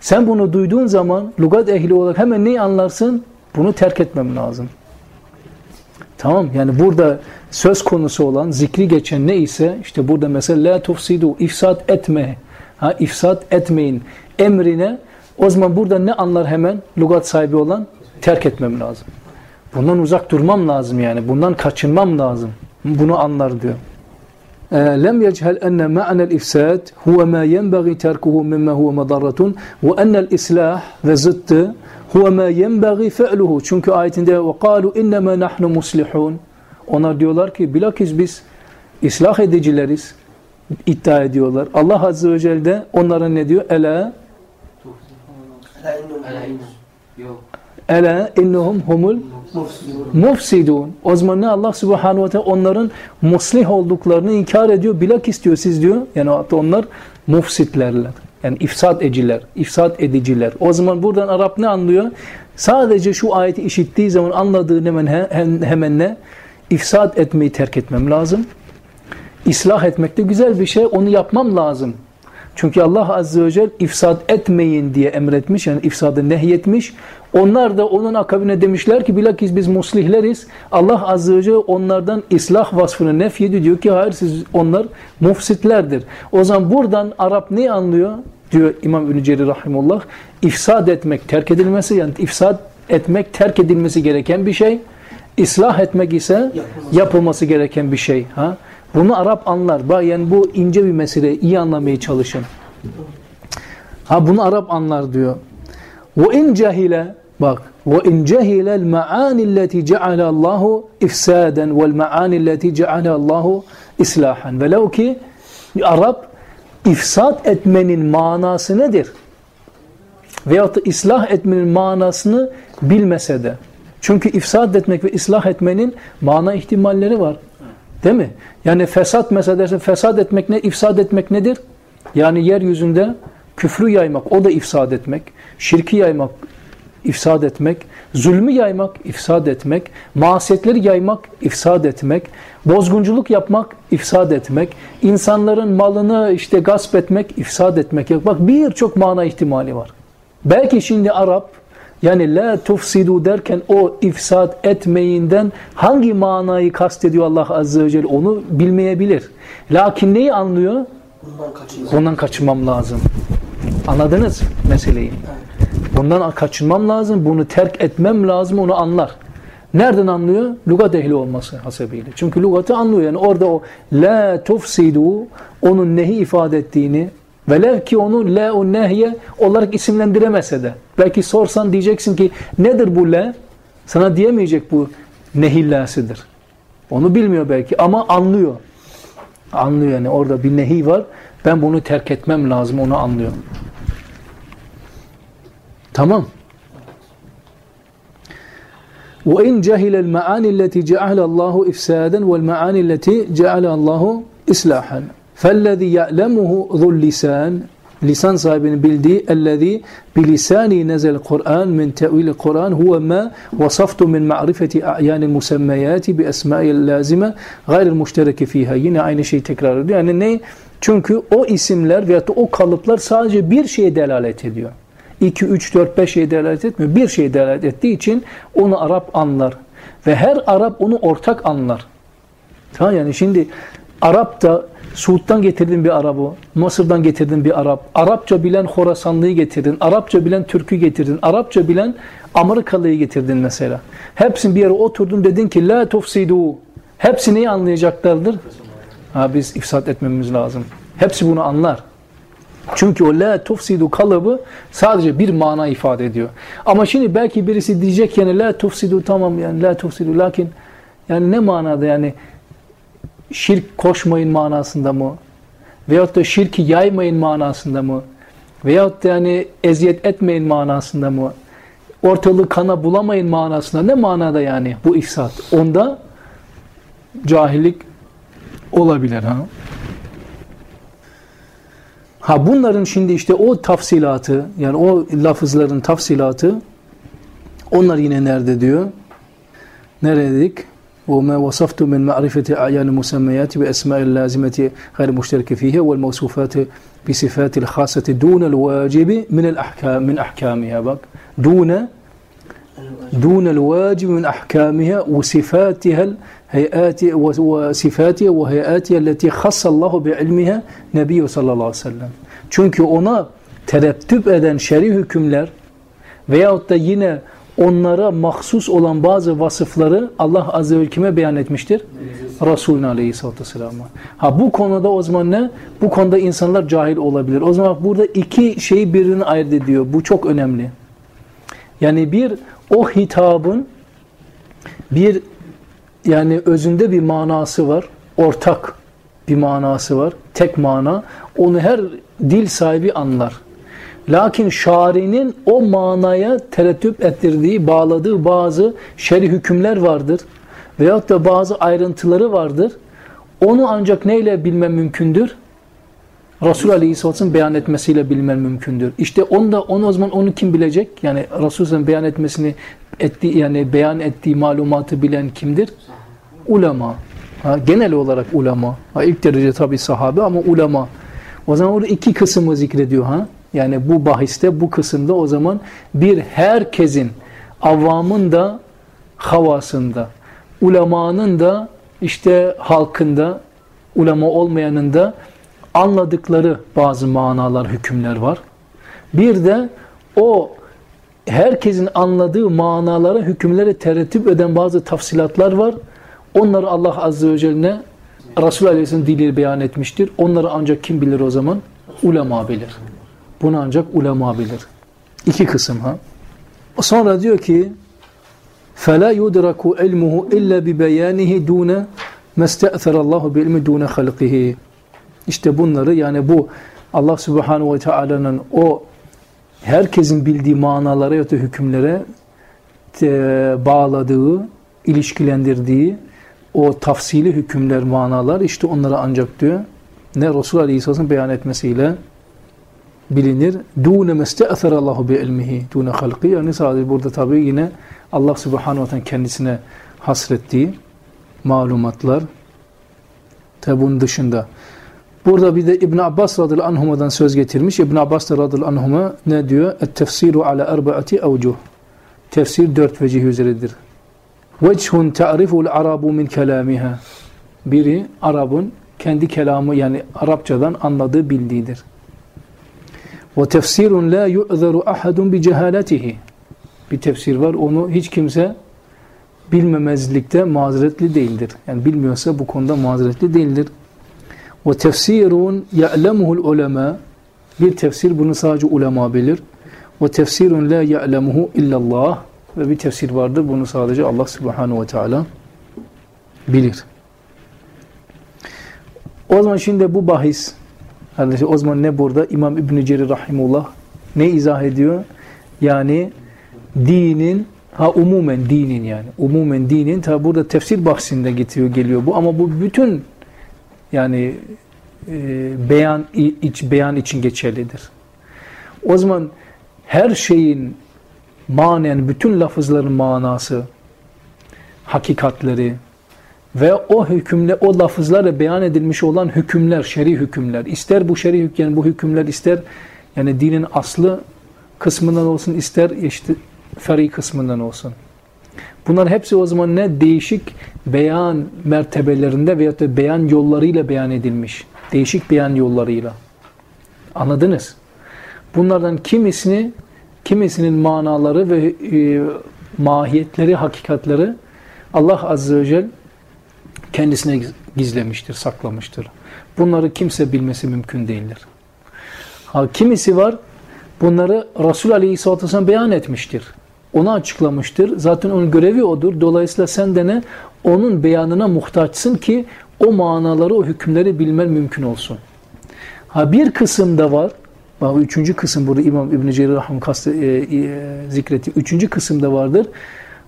Sen bunu duyduğun zaman lugat ehli olarak hemen neyi anlarsın? Bunu terk etmem lazım. Tamam yani burada söz konusu olan zikri geçen ne ise işte burada mesela la tufsidu ifsat etme. Ha ifsat etmeyin emrine o zaman burada ne anlar hemen lugat sahibi olan? Terk etmem lazım. Bundan uzak durmam lazım yani. Bundan kaçınmam lazım. Bunu anlar diyor. لم يجهل أن معنى الإفساد هو ما ينبغي تركه مما هو مضرة وأن الإصلاح ve zıttı هو ما ينبغي فعله çünkü ayetinde وقالوا إنما نحن مصلحون onlar diyorlar ki bilakis biz ıslah edicileriz iddia ediyorlar. Allah Azze ve Celle de onlara ne diyor? Ela Ela innehum humul mufsidun. O zaman ne Allah subhanahu ve teala onların muslih olduklarını inkar ediyor. Bilak istiyor siz diyor. Yani hatta onlar mufsitlerler. Yani ifsat ediciler, ifsat ediciler. O zaman buradan Arap ne anlıyor? Sadece şu ayeti işittiği zaman anladığı hemen, hemen ne? İfsat etmeyi terk etmem lazım. İslah etmek de güzel bir şey. Onu yapmam lazım. Çünkü Allah Azze ve Celle ifsad etmeyin diye emretmiş. Yani ifsadı nehyetmiş. Onlar da onun akabine demişler ki bilakis biz muslihleriz. Allah Azze ve Celle onlardan islah vasfını nefyedi. Diyor ki hayır siz onlar mufsitlerdir. O zaman buradan Arap ne anlıyor? Diyor İmam Ünlü Cerir Rahimullah. İfsad etmek terk edilmesi yani ifsad etmek terk edilmesi gereken bir şey. İslah etmek ise yapılması, yapılması gereken bir şey. Ha? Bunu Arap anlar. Bak yani bu ince bir mesele. iyi anlamaya çalışın. Ha bunu Arap anlar diyor. Ve in cahile bak ve in cahile el maani allati ceale Allahu ifsaden vel maani allati ceale Allahu islahan. Velev ki Arap ifsat etmenin manası nedir? Veyahut da ıslah etmenin manasını bilmese de. Çünkü ifsad etmek ve ıslah etmenin mana ihtimalleri var. Değil mi? Yani fesat mesela dersin fesat etmek ne? İfsad etmek nedir? Yani yeryüzünde küfrü yaymak o da ifsad etmek. Şirki yaymak ifsad etmek. Zulmü yaymak ifsad etmek. Masiyetleri yaymak ifsad etmek. Bozgunculuk yapmak ifsad etmek. insanların malını işte gasp etmek ifsad etmek. Bak birçok mana ihtimali var. Belki şimdi Arap Yani la tufsidu derken o ifsad etmeyinden hangi manayı kastediyor Allah Azze ve Celle onu bilmeyebilir. Lakin neyi anlıyor? Bundan kaçınmam lazım. Anladınız meseleyi? Bundan kaçınmam lazım, bunu terk etmem lazım, onu anlar. Nereden anlıyor? Lugat ehli olması hasebiyle. Çünkü lugatı anlıyor. Yani orada o la tufsidu onun nehi ifade ettiğini velev ki onu la o nehye olarak isimlendiremese de. Belki sorsan diyeceksin ki nedir bu la? Sana diyemeyecek bu nehillasidir. Onu bilmiyor belki ama anlıyor. Anlıyor yani orada bir nehi var. Ben bunu terk etmem lazım onu anlıyor. Tamam. وإن جهل المعاني التي جعلها الله إفسادا والمعاني التي جعلها الله إصلاحا فالذي يعلمه ذو اللسان lisan sahibinin bildiği ellezî bilisani nezel Kur'an min tevil Kur'an huve ma vasaftu min ma'rifeti a'yanil musemmeyati bi esma'il lazime gayril müştereki fiha. Yine aynı şeyi tekrar ediyor. Yani ne? Çünkü o isimler veyahut da o kalıplar sadece bir şeye delalet ediyor. 2, 3, 4, 5 şeye delalet etmiyor. Bir şeye delalet ettiği için onu Arap anlar. Ve her Arap onu ortak anlar. Tamam yani şimdi Arap da Suud'dan getirdin bir Arap'ı, Mısır'dan getirdin bir Arap, Arapça bilen Horasanlıyı getirdin, Arapça bilen Türk'ü getirdin, Arapça bilen Amerikalıyı getirdin mesela. Hepsini bir yere oturdun dedin ki la tufsidu. Hepsi neyi anlayacaklardır? Ha, biz ifsat etmemiz lazım. Hepsi bunu anlar. Çünkü o la tufsidu kalıbı sadece bir mana ifade ediyor. Ama şimdi belki birisi diyecek yani la tufsidu tamam yani la tufsidu lakin yani ne manada yani şirk koşmayın manasında mı? Veyahut da şirki yaymayın manasında mı? Veyahut da yani eziyet etmeyin manasında mı? Ortalığı kana bulamayın manasında ne manada yani bu ifsat? Onda cahillik olabilir ha. Ha bunların şimdi işte o tafsilatı yani o lafızların tafsilatı onlar yine nerede diyor? Nerededik? وما وصفت من معرفة أعيان المسميات بأسماء اللازمة غير المشترك فيها والموصوفات بصفات الخاصة دون الواجب من الأحكام من أحكامها. بك دون دون الواجب من أحكامها وصفاتها الهيئات وصفاتها وهيئاتها التي خص الله بعلمها نبي صلى الله عليه وسلم. Çünkü ona terettüp eden şer'i hükümler veyahut da yine onlara mahsus olan bazı vasıfları Allah Azze ve Kime beyan etmiştir? Resulüne Aleyhisselatü Vesselam'a. Ha bu konuda o zaman ne? Bu konuda insanlar cahil olabilir. O zaman burada iki şeyi birbirine ayırt ediyor. Bu çok önemli. Yani bir o hitabın bir yani özünde bir manası var. Ortak bir manası var. Tek mana. Onu her dil sahibi anlar. Lakin şarinin o manaya terettüp ettirdiği, bağladığı bazı şer'i hükümler vardır. Veyahut da bazı ayrıntıları vardır. Onu ancak neyle bilmem mümkündür? Resul Aleyhisselatü'nün beyan etmesiyle bilmem mümkündür. İşte onu da onu o zaman onu kim bilecek? Yani Resul'ün beyan etmesini ettiği yani beyan ettiği malumatı bilen kimdir? Ulema. Ha, genel olarak ulema. Ha, ilk derece tabi sahabe ama ulema. O zaman orada iki kısmı zikrediyor ha. Yani bu bahiste bu kısımda o zaman bir herkesin avamın da havasında, ulemanın da işte halkında, ulema olmayanın da anladıkları bazı manalar, hükümler var. Bir de o herkesin anladığı manalara, hükümlere terettüp eden bazı tafsilatlar var. Onları Allah Azze ve Celle Resul Aleyhisselam diliyle beyan etmiştir. Onları ancak kim bilir o zaman? Ulema bilir. Bunu ancak ulema bilir. İki kısım ha. Sonra diyor ki فَلَا يُدْرَكُ عِلْمُهُ اِلَّا بِبَيَانِهِ دُونَ مَسْتَأْثَرَ اللّٰهُ بِعِلْمِ دُونَ خَلْقِهِ İşte bunları yani bu Allah Subhanahu ve Taala'nın o herkesin bildiği manalara ya da hükümlere bağladığı, ilişkilendirdiği o tafsili hükümler, manalar işte onlara ancak diyor ne Resul Aleyhisselam'ın beyan etmesiyle bilinir. Dûne meste'eser Allahu bi ilmihi dûne halqi. Yani sadece burada tabi yine Allah Subhanahu wa kendisine hasrettiği malumatlar tabi dışında. Burada bir de İbn Abbas radıyallahu anhuma'dan söz getirmiş. İbn Abbas radıyallahu anhuma ne diyor? Et-tefsiru ala erbaati evcuh. tefsir dört vecih üzeredir. Vechun ta'riful arabu min kelamiha. Biri Arap'ın kendi kelamı yani Arapçadan anladığı bildiğidir. Ve tefsirun la yu'zeru ahadun bi cehaletihi. Bir tefsir var onu hiç kimse bilmemezlikte mazeretli değildir. Yani bilmiyorsa bu konuda mazeretli değildir. Ve tefsirun ya'lemuhul ulema. Bir tefsir bunu sadece ulema bilir. Ve tefsirun la ya'lemuhu illallah. Ve bir tefsir vardır bunu sadece Allah subhanahu ve teala bilir. O zaman şimdi bu bahis kardeşler o zaman ne burada? İmam İbn-i Cerir Rahimullah ne izah ediyor? Yani dinin ha umumen dinin yani umumen dinin tabi burada tefsir bahsinde getiriyor geliyor bu ama bu bütün yani e, beyan iç beyan için geçerlidir. O zaman her şeyin manen bütün lafızların manası hakikatleri ve o hükümle o lafızlarla beyan edilmiş olan hükümler, şer'i hükümler. ister bu şer'i hüküm, yani bu hükümler ister yani dinin aslı kısmından olsun, ister işte feri kısmından olsun. Bunlar hepsi o zaman ne? Değişik beyan mertebelerinde veyahut da beyan yollarıyla beyan edilmiş. Değişik beyan yollarıyla. Anladınız? Bunlardan kimisini, kimisinin manaları ve e, mahiyetleri, hakikatleri Allah Azze ve Celle kendisine gizlemiştir, saklamıştır. Bunları kimse bilmesi mümkün değildir. Ha, kimisi var, bunları Resul Aleyhisselatü Vesselam beyan etmiştir. Onu açıklamıştır. Zaten onun görevi odur. Dolayısıyla sen de ne? Onun beyanına muhtaçsın ki o manaları, o hükümleri bilmen mümkün olsun. Ha bir kısım da var. Bak üçüncü kısım burada İmam İbn-i kastı, e, e, zikretti. Üçüncü kısımda vardır.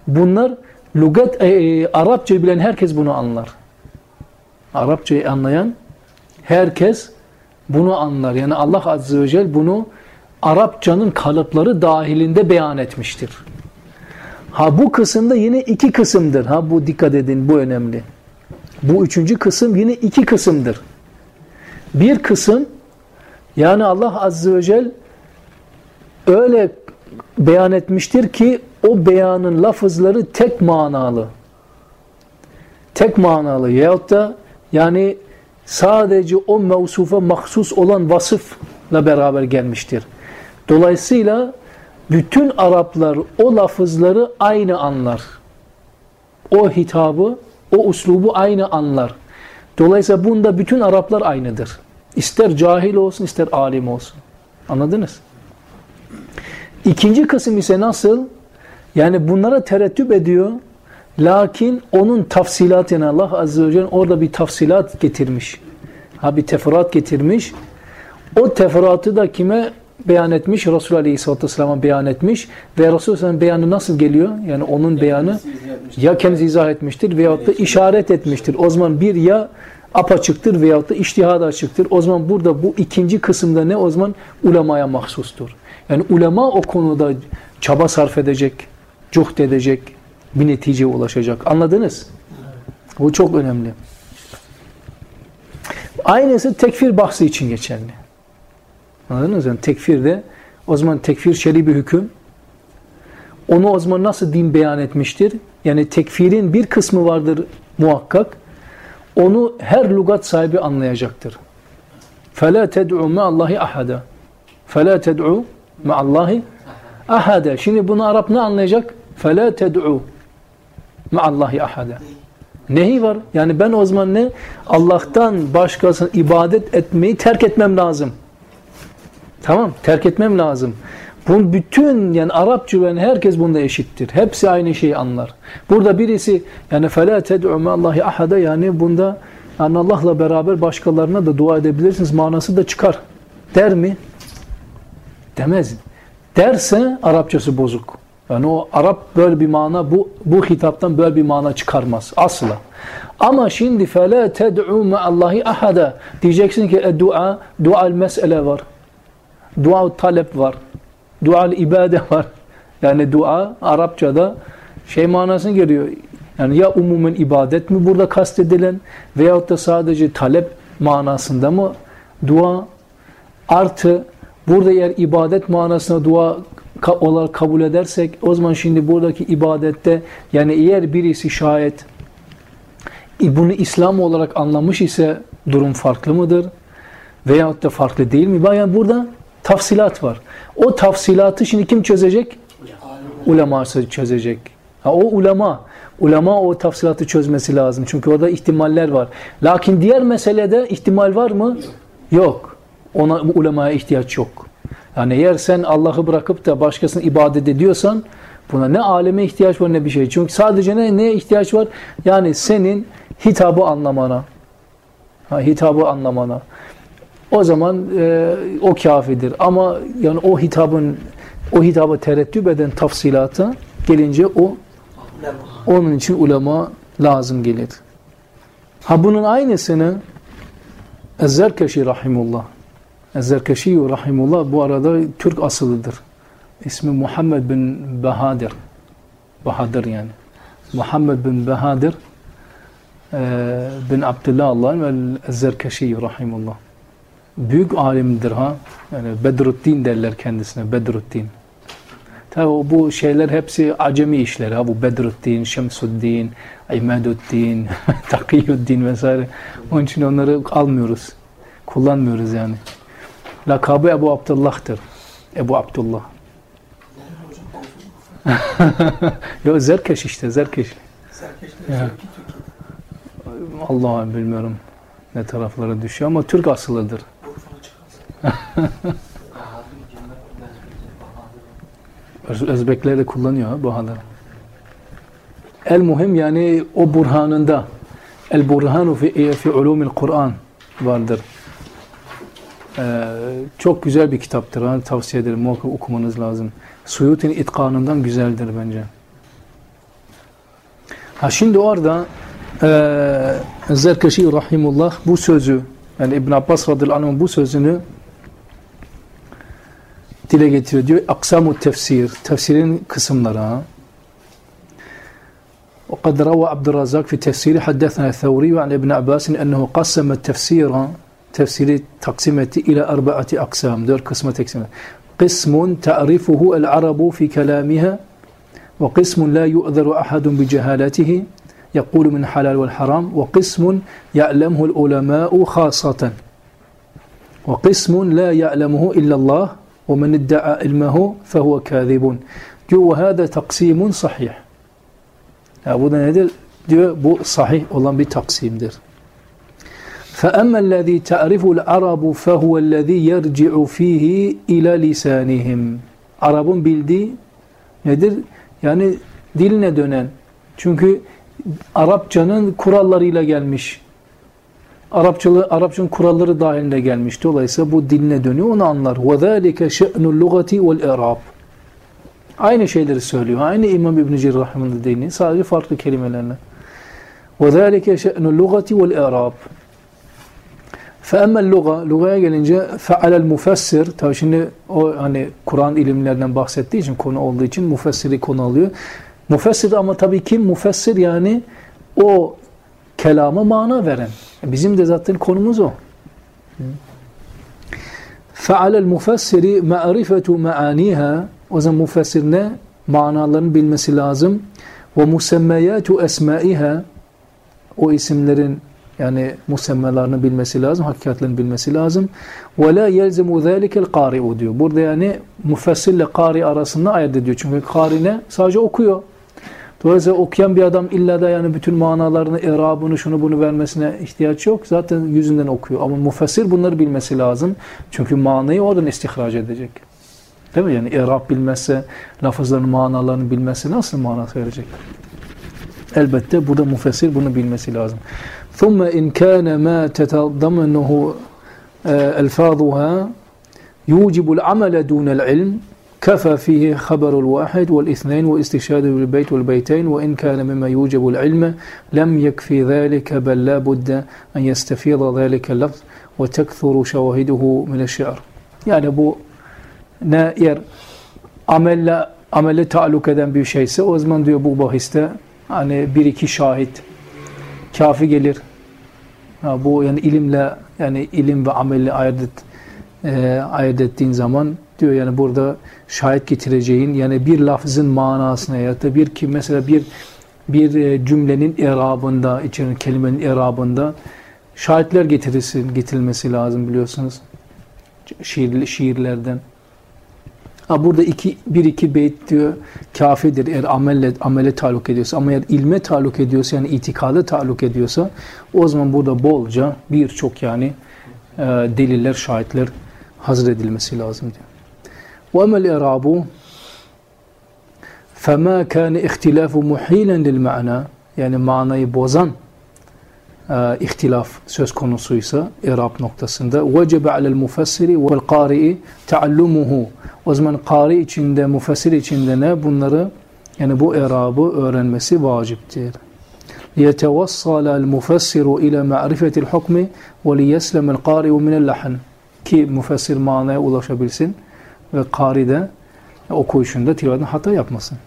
Bunlar Lugat, e, e, Arapça bilen herkes bunu anlar. Arapçayı anlayan herkes bunu anlar. Yani Allah Azze ve Celle bunu Arapçanın kalıpları dahilinde beyan etmiştir. Ha bu kısımda yine iki kısımdır. Ha bu dikkat edin bu önemli. Bu üçüncü kısım yine iki kısımdır. Bir kısım yani Allah Azze ve Celle öyle beyan etmiştir ki o beyanın lafızları tek manalı. Tek manalı yahut da yani sadece o mevsufa mahsus olan vasıfla beraber gelmiştir. Dolayısıyla bütün Araplar o lafızları aynı anlar. O hitabı, o uslubu aynı anlar. Dolayısıyla bunda bütün Araplar aynıdır. İster cahil olsun, ister alim olsun. Anladınız? İkinci kısım ise nasıl? Yani bunlara terettüp ediyor. Lakin onun tafsilatını Allah Azze ve Celle orada bir tafsilat getirmiş. Ha bir teferruat getirmiş. O teferruatı da kime beyan etmiş? Resulullah Aleyhisselatü Vesselam'a beyan etmiş. Ve Resulullah beyanı nasıl geliyor? Yani onun beyanı ya kendisi izah etmiştir veyahut da işaret etmiştir. O zaman bir ya apaçıktır veyahut da iştihada açıktır. O zaman burada bu ikinci kısımda ne? O zaman ulemaya mahsustur. Yani ulema o konuda çaba sarf edecek, cuhd edecek, bir neticeye ulaşacak. Anladınız? Bu çok önemli. Aynısı tekfir bahsi için geçerli. Anladınız? Yani tekfirde o zaman tekfir şer'i bir hüküm. Onu o zaman nasıl din beyan etmiştir? Yani tekfirin bir kısmı vardır muhakkak. Onu her lugat sahibi anlayacaktır. فَلَا تَدْعُوا مَا اللّٰهِ أَحَدًا فَلَا تَدْعُوا Meallahi ahade. Şimdi bunu Arap ne anlayacak? Fela ted'u meallahi ahade. Nehi var? Yani ben o zaman ne? Allah'tan başkasına ibadet etmeyi terk etmem lazım. Tamam, terk etmem lazım. Bunun bütün yani Arap cüven herkes bunda eşittir. Hepsi aynı şeyi anlar. Burada birisi yani fela ted'u meallahi ahade yani bunda yani Allah'la beraber başkalarına da dua edebilirsiniz manası da çıkar. Der mi? demez. Derse Arapçası bozuk. Yani o Arap böyle bir mana bu bu hitaptan böyle bir mana çıkarmaz asla. Ama şimdi fele ted'u ma'allahi ahada diyeceksin ki e, dua dual mesele var. Dua talep var. Dua ibade var. Yani dua Arapçada şey manasına geliyor. Yani ya umumen ibadet mi burada kastedilen veyahut da sadece talep manasında mı dua artı burada eğer ibadet manasına dua olarak kabul edersek o zaman şimdi buradaki ibadette yani eğer birisi şayet bunu İslam olarak anlamış ise durum farklı mıdır? Veyahut da farklı değil mi? Yani burada tafsilat var. O tafsilatı şimdi kim çözecek? Ulema çözecek. Ha, o ulema. Ulema o tafsilatı çözmesi lazım. Çünkü orada ihtimaller var. Lakin diğer meselede ihtimal var mı? Yok. Ona bu ulemaya ihtiyaç yok. Yani eğer sen Allah'ı bırakıp da başkasını ibadet ediyorsan buna ne aleme ihtiyaç var ne bir şey. Çünkü sadece ne neye ihtiyaç var? Yani senin hitabı anlamana. Ha, hitabı anlamana. O zaman e, o kafidir. Ama yani o hitabın o hitaba tereddüt eden tafsilata gelince o onun için ulema lazım gelir. Ha bunun aynısını Ezzerkeşi Rahimullah Ezzerkeşi Rahimullah bu arada Türk asılıdır. İsmi Muhammed bin Bahadır. Bahadır yani. Muhammed bin Bahadır e, bin Abdullah Allah'ın ve Ezzerkeşi Rahimullah. Büyük alimdir ha. Yani Bedruddin derler kendisine. Bedruddin. Tabi bu şeyler hepsi acemi işler. Ha bu Bedruddin, Şemsuddin, İmaduddin, Takiyuddin vesaire. Onun için onları almıyoruz. Kullanmıyoruz yani. Lakabı Ebu Abdullah'tır. Ebu Abdullah. Yok Zerkeş işte Zerkeş. Ya. Allah'ım bilmiyorum ne taraflara düşüyor ama Türk asılıdır. Öz- Özbekler de kullanıyor ha Bahadır. El muhim yani o burhanında El burhanu fi, fi ulumil Kur'an vardır. Ee, çok güzel bir kitaptır. Ha, tavsiye ederim. Muhakkak okumanız lazım. Suyut'in itkanından güzeldir bence. Ha şimdi orada e, Zerkeşi Rahimullah bu sözü yani İbn Abbas radıyallahu anh'ın bu sözünü dile getiriyor. Diyor aksamu tefsir. Tefsirin kısımları. ha. وقد روى عبد الرزاق في تفسيره حدثنا الثوري عن ابن عباس أنه قسم التفسير تفسير تقسيمة إلى أربعة أقسام دور قسمة تقسيمة قسم تعرفه العرب في كلامها وقسم لا يؤذر أحد بجهالته يقول من حلال والحرام وقسم يعلمه العلماء خاصة وقسم لا يعلمه إلا الله ومن ادعى علمه فهو كاذب diyor وهذا تقسيم صحيح ya bu da nedir? Diyor bu sahih olan bir taksimdir. فَأَمَّا الَّذ۪ي تَعْرِفُ الْعَرَبُ فَهُوَ الَّذ۪ي يَرْجِعُ ف۪يهِ اِلَى لِسَانِهِمْ Arap'ın bildiği nedir? Yani diline dönen. Çünkü Arapçanın kurallarıyla gelmiş. Arapçalı, Arapçanın kuralları dahilinde gelmiş. Dolayısıyla bu diline dönüyor, onu anlar. وَذَٰلِكَ شَأْنُ اللُّغَةِ وَالْاِرَابِ Aynı şeyleri söylüyor. Aynı İmam İbn-i Cerrah Rahman'ın dini. Sadece farklı kelimelerle. وَذَٰلِكَ شَأْنُ اللُّغَةِ وَالْاِرَابِ فَأَمَّا اللُّغَةِ Lugaya gelince فَعَلَى الْمُفَسِّرِ Tabi şimdi o hani Kur'an ilimlerinden bahsettiği için konu olduğu için mufessiri konu alıyor. Mufessir ama tabii kim? Mufessir yani o kelama mana veren. Bizim de zaten konumuz o. فَعَلَى الْمُفَسِّرِ مَعْرِفَةُ مَعَانِيهَا O zaman mufessir ne? Manalarını bilmesi lazım. وَمُسَمَّيَاتُ أَسْمَائِهَا O isimlerin yani musemmalarını bilmesi lazım, hakikatlerini bilmesi lazım. وَلَا يَلْزَمُ ذَٰلِكَ الْقَارِعُ diyor. Burada yani müfessirle kari arasında ayırt ediyor. Çünkü kari ne? Sadece okuyor. Dolayısıyla okuyan bir adam illa da yani bütün manalarını, irabını, şunu bunu vermesine ihtiyaç yok. Zaten yüzünden okuyor. Ama müfessir bunları bilmesi lazım. Çünkü manayı oradan istihraç edecek. Değil mi? Yani irab bilmezse, lafızların manalarını bilmezse nasıl manası verecek? Elbette burada müfessir bunu bilmesi lazım. ثم إن كان ما تتضمنه ألفاظها يوجب العمل دون العلم كفى فيه خبر الواحد والاثنين واستشهاده بالبيت والبيتين وإن كان مما يوجب العلم لم يكفي ذلك بل لا بد أن يستفيض ذلك اللفظ وتكثر شواهده من الشعر. yani bu ne eğer amelle amelle taalluk eden bir şeyse o zaman diyor bu bahiste kafi gelir. Ha, bu yani ilimle yani ilim ve amelle ayırt, et, e, ayırt ettiğin zaman diyor yani burada şahit getireceğin yani bir lafzın manasına ya da bir ki mesela bir bir e, cümlenin irabında, içeren kelimenin irabında şahitler getirilsin, getirilmesi lazım biliyorsunuz. Şiir, şiirlerden. Ha burada iki, bir iki beyt diyor kafidir eğer amelle, amele taluk ediyorsa ama eğer ilme taluk ediyorsa yani itikada taluk ediyorsa o zaman burada bolca birçok yani e, deliller, şahitler hazır edilmesi lazım diyor. وَاَمَا الْاِرَابُ فَمَا كَانَ اِخْتِلَافُ مُحِيلًا لِلْمَعْنَى Yani manayı bozan e, ihtilaf söz konusuysa irab noktasında vecebe alel mufessiri vel qari'i teallumuhu o zaman kari içinde mufessir içinde ne? Bunları yani bu irabı öğrenmesi vaciptir. Liyetevassal el mufessiru ile ma'rifetil hukmi ve liyeslem el qari'u minel lahan. Ki mufessir manaya ulaşabilsin ve kari de okuyuşunda tilavetten hata yapmasın.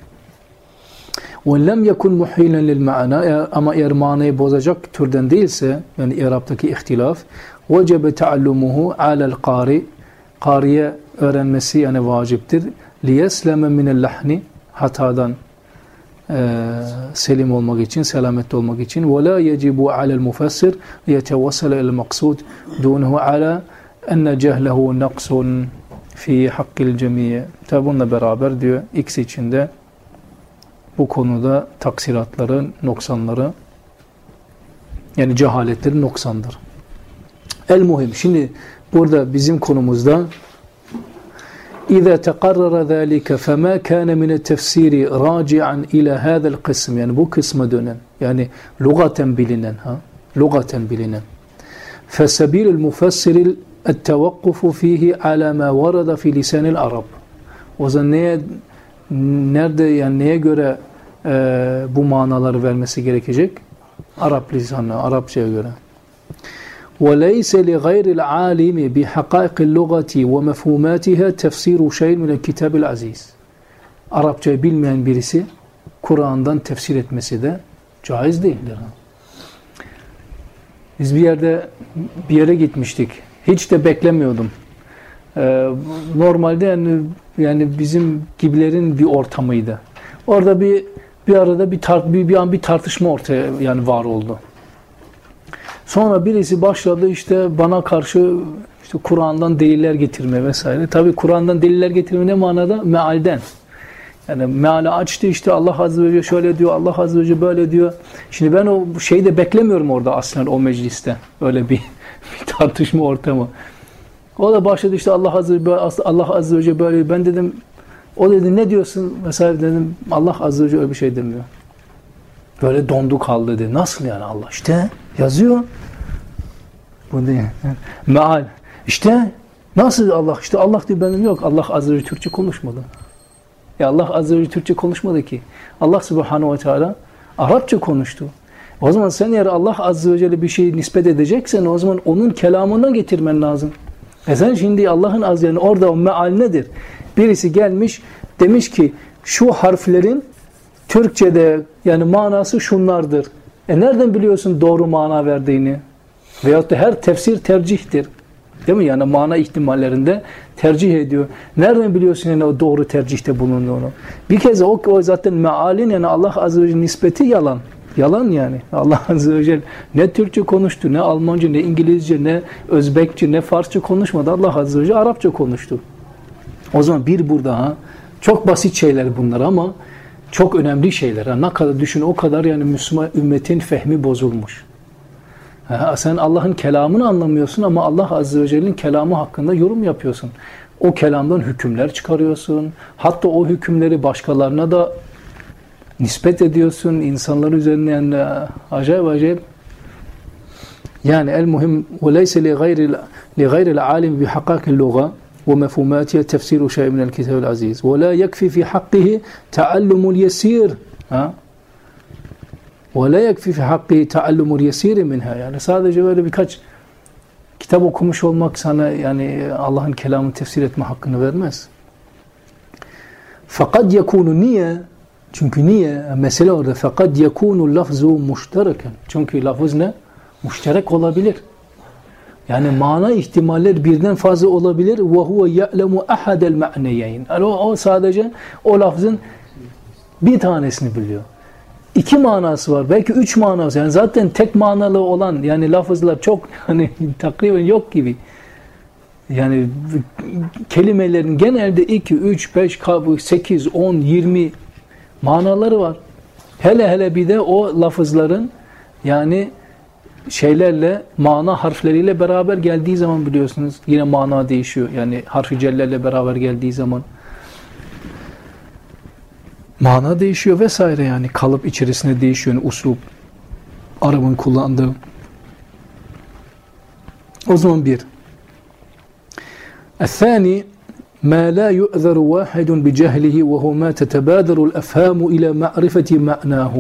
ولم يكن محيلا للمعنى أما إير معنىي بوزجك تردن ديلسي يعني إرابتك اختلاف وجب تعلمه على القارئ. قارئ أرن مسيح أنا واجبتر ليسلم من اللحن حتادا آه، سليم olmak için selamet ولا يجب على المفسر يتوصل إلى المقصود دونه على أن جهله نقص في حق الجميع. تابعنا برابر ديو إكسي içinde bu konuda taksiratları, noksanları yani cehaletleri noksandır. El muhim. Şimdi burada bizim konumuzda إذا تقرر ذلك فما كان من التفسير راجعا إلى هذا القسم yani bu kısma dönen yani lugaten bilinen ha lugaten bilinen فسبيل المفسر التوقف فيه على ما ورد في لسان العرب o zaman neye nerede yani neye göre e, bu manaları vermesi gerekecek? Arap lisanı, Arapçaya göre. وَلَيْسَ لِغَيْرِ الْعَالِمِ بِحَقَائِقِ اللُّغَةِ وَمَفْهُومَاتِهَا تَفْسِيرُ شَيْءٍ مِنَ الْكِتَابِ الْعَزِيزِ Arapçayı bilmeyen birisi Kur'an'dan tefsir etmesi de caiz değildir. Biz bir yerde bir yere gitmiştik. Hiç de beklemiyordum. Ee, normalde yani yani bizim gibilerin bir ortamıydı. Orada bir bir arada bir tart bir, bir an bir tartışma ortaya yani var oldu. Sonra birisi başladı işte bana karşı işte Kur'an'dan deliller getirme vesaire. Tabi Kur'an'dan deliller getirme ne manada? Mealden. Yani meali açtı işte Allah Azze ve Celle şöyle diyor, Allah Azze ve Celle böyle diyor. Şimdi ben o şeyi de beklemiyorum orada aslında o mecliste. Öyle bir, bir tartışma ortamı. O da başladı işte Allah Azze Allah Azze ve Celle böyle. Ben dedim o dedi ne diyorsun? Mesela dedim Allah Azze ve öyle bir şey demiyor. Böyle dondu kaldı dedi. Nasıl yani Allah? İşte yazıyor. Bu değil. Meal. İşte nasıl Allah? İşte Allah diyor benim yok. Allah Azze ve Türkçe konuşmadı. Ya Allah Azze ve Türkçe konuşmadı ki. Allah Subhanahu ve Teala Arapça konuştu. O zaman sen eğer Allah Azze ve Celle bir şeyi nispet edeceksen o zaman onun kelamına getirmen lazım. E sen şimdi Allah'ın az yani orada o meal nedir? Birisi gelmiş demiş ki şu harflerin Türkçe'de yani manası şunlardır. E nereden biliyorsun doğru mana verdiğini? Veyahut da her tefsir tercihtir. Değil mi? Yani mana ihtimallerinde tercih ediyor. Nereden biliyorsun yani o doğru tercihte bulunduğunu? Bir kez o, o zaten mealin yani Allah Azze ve Celle nispeti yalan. Yalan yani. Allah Azze ve Celle ne Türkçe konuştu, ne Almanca, ne İngilizce, ne Özbekçe, ne Farsça konuşmadı. Allah Azze ve Celle Arapça konuştu. O zaman bir burada ha, çok basit şeyler bunlar ama çok önemli şeyler. Ha, ne kadar düşün o kadar yani Müslüman ümmetin fehmi bozulmuş. Ha, sen Allah'ın kelamını anlamıyorsun ama Allah Azze ve Celle'nin kelamı hakkında yorum yapıyorsun. O kelamdan hükümler çıkarıyorsun. Hatta o hükümleri başkalarına da nispet ediyorsun. insanlar üzerine yani acayip acayip. Yani el muhim ve leyse li gayri li gayri alim bi hakakil lugha ومفهوماتها تفسير شيء من الكتاب العزيز ولا يكفي في حقه تعلم اليسير ها ولا يكفي في حقه تعلم اليسير منها yani sadece böyle birkaç kitap okumuş olmak sana yani Allah'ın kelamını tefsir etme hakkını vermez. Fakat yekunu niye? Çünkü niye? Mesele orada. Fakat yekunu lafzu muştereken. Çünkü lafız ne? Muşterek olabilir. Yani mana ihtimaller birden fazla olabilir. Huve ya'lemu ahadel ma'neyeyn. Yani o, o sadece o lafzın bir tanesini biliyor. İki manası var. Belki üç manası. Yani zaten tek manalı olan yani lafızlar çok hani takriben yok gibi. Yani kelimelerin genelde 2, 3, 5, 8, 10, 20 manaları var. Hele hele bir de o lafızların yani şeylerle, mana harfleriyle beraber geldiği zaman biliyorsunuz yine mana değişiyor. Yani harfi cellerle beraber geldiği zaman mana değişiyor vesaire yani kalıp içerisinde değişiyor. Yani uslup, Arap'ın kullandığı. O zaman bir. الثاني ما لا يؤذر واحد بجهله وهو ما تتبادر الأفهام إلى معرفة معناه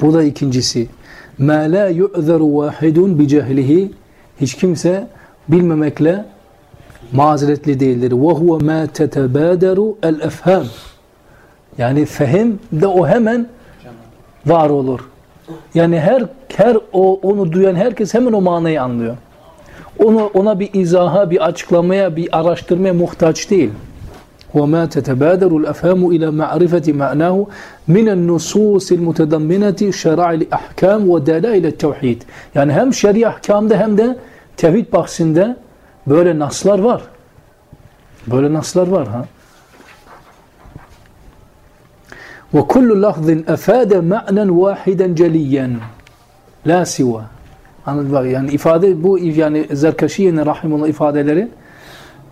Bu da ikincisi. مَا لَا يُؤْذَرُ وَاحِدٌ بِجَهْلِهِ Hiç kimse bilmemekle mazeretli değildir. وَهُوَ مَا تَتَبَادَرُ الْاَفْهَامِ Yani fehim de o hemen var olur. Yani her her o onu duyan herkes hemen o manayı anlıyor. Onu ona bir izaha, bir açıklamaya, bir araştırmaya muhtaç değil. وما تتبادر الأفهام إلى معرفة معناه من النصوص المتضمنة شرع الأحكام ودلائل التوحيد. يعني هم شريع أحكام ده هم ده تهيد بخصين ده böyle naslar var böyle naslar var ها. وكل لفظ أفاد معنى واحدا جليا لا سوى. يعني بو يعني زركشي yani Zerkaşiyenin rahimullah ifadeleri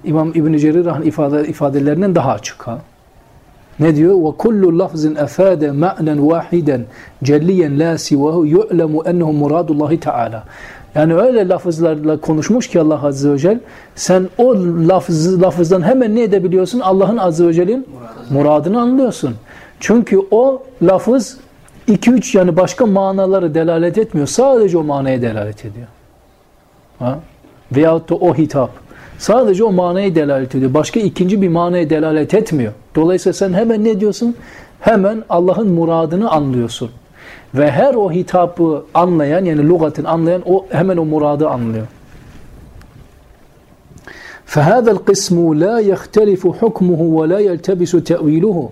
İmam İbn Cerir rahim ifade ifadelerinden daha açık ha. Ne diyor? Ve kullu lafzin efade ma'nen vahiden celliyen la sivahu yu'lemu ennehu muradullah Teala. Yani öyle lafızlarla konuşmuş ki Allah Azze ve Celle sen o lafız, lafızdan hemen ne edebiliyorsun? Allah'ın Azze ve Celle'in muradını anlıyorsun. Çünkü o lafız 2-3 yani başka manaları delalet etmiyor. Sadece o manaya delalet ediyor. Ha? Veyahut da o hitap. Sadece o manayı delalet ediyor. Başka ikinci bir manaya delalet etmiyor. Dolayısıyla sen hemen ne diyorsun? Hemen Allah'ın muradını anlıyorsun. Ve her o hitabı anlayan yani lügatın anlayan o hemen o muradı anlıyor. فَهَذَا الْقِسْمُ لَا يَخْتَلِفُ حُكْمُهُ وَلَا يَلْتَبِسُ تَأْوِيلُهُ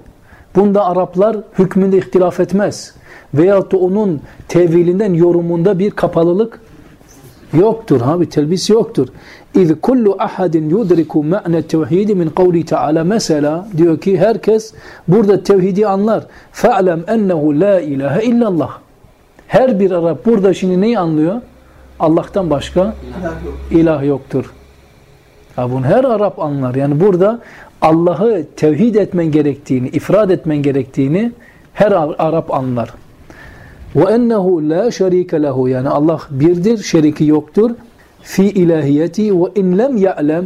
Bunda Araplar hükmünde ihtilaf etmez. Veyahut da onun tevilinden, yorumunda bir kapalılık yoktur. Ha bir telbis yoktur. İz kullu ahadin yudriku ma'ne tevhidi min kavli Teala mesela diyor ki herkes burada tevhidi anlar. Fa'lem ennehu la ilahe illallah. Her bir Arap burada şimdi neyi anlıyor? Allah'tan başka ilah yoktur. Ya bunu her Arap anlar. Yani burada Allah'ı tevhid etmen gerektiğini, ifrad etmen gerektiğini her Arap anlar. Ve ennehu la şerike lehu yani Allah birdir, şeriki yoktur. Fi ilahiyeti ve in lem ya'lem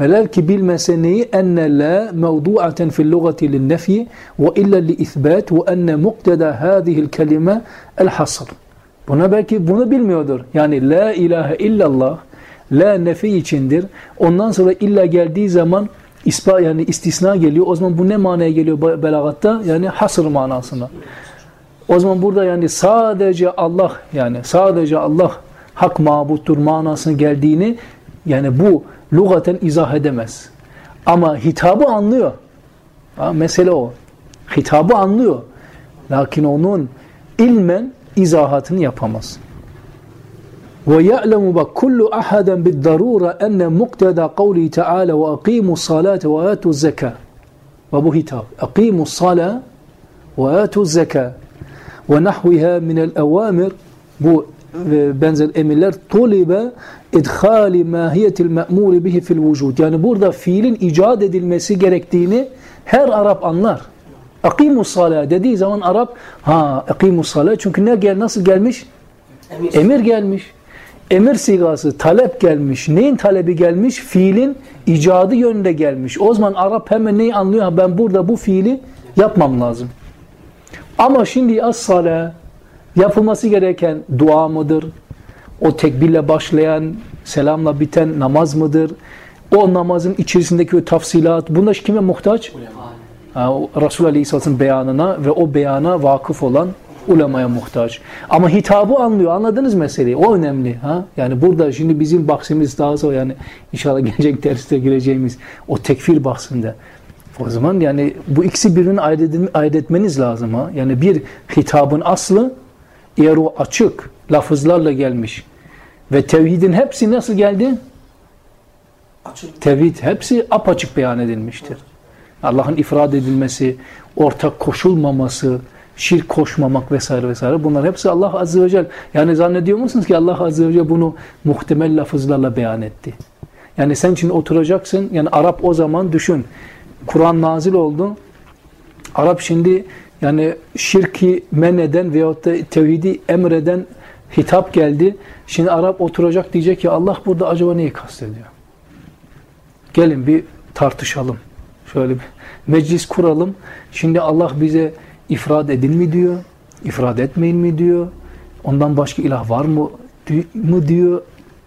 velev ki bilmese neyi enne la mevdu'aten fil lugati lin nefyi ve illa li ithbat ve enne mukteda hadihi'l kelime el hasr. Buna belki bunu bilmiyordur. Yani la ilahe illallah la nefi içindir. Ondan sonra illa geldiği zaman ispa yani istisna geliyor. O zaman bu ne manaya geliyor belagatta? Yani hasır manasına. O zaman burada yani sadece Allah yani sadece Allah hak mabuttur manasına geldiğini yani bu lugaten izah edemez. Ama hitabı anlıyor. Ha, mesele o. Hitabı anlıyor. Lakin onun ilmen izahatını yapamaz. Ya'lemu bak kullu ahaden bid darura enne mukteda kavli Teala ve aqimu salate ve bu hitap. Ve atu zeka ve nahviha minel evamir bu benzer emirler tulibe idhali mahiyetil me'muri bihi fil vücud. Yani burada fiilin icat edilmesi gerektiğini her Arap anlar. Akimus salat dediği zaman Arap ha akimus salat çünkü ne gel nasıl gelmiş? Emir. Emir gelmiş. Emir sigası talep gelmiş. Neyin talebi gelmiş? Fiilin icadı yönünde gelmiş. O zaman Arap hemen neyi anlıyor? Ben burada bu fiili yapmam lazım. Ama şimdi as-sala yapılması gereken dua mıdır? O tekbirle başlayan, selamla biten namaz mıdır? O namazın içerisindeki o tafsilat, bunlar kime muhtaç? Ha, Resul Aleyhisselat'ın beyanına ve o beyana vakıf olan ulemaya muhtaç. Ama hitabı anlıyor. Anladınız meseleyi. O önemli. Ha? Yani burada şimdi bizim bahsimiz daha sonra yani inşallah gelecek derste gireceğimiz o tekfir bahsinde. O zaman yani bu ikisi birbirine ayırt etmeniz lazım. Ha? Yani bir hitabın aslı eğer o açık lafızlarla gelmiş ve tevhidin hepsi nasıl geldi? Açık. Tevhid hepsi apaçık beyan edilmiştir. Allah'ın ifrad edilmesi, ortak koşulmaması, şirk koşmamak vesaire vesaire bunlar hepsi Allah Azze ve Celle. Yani zannediyor musunuz ki Allah Azze ve Celle bunu muhtemel lafızlarla beyan etti? Yani sen şimdi oturacaksın, yani Arap o zaman düşün, Kur'an nazil oldu, Arap şimdi yani şirki men eden veyahut da tevhidi emreden hitap geldi. Şimdi Arap oturacak diyecek ki Allah burada acaba neyi kastediyor? Gelin bir tartışalım. Şöyle bir meclis kuralım. Şimdi Allah bize ifrad edin mi diyor? İfrad etmeyin mi diyor? Ondan başka ilah var mı mı diyor?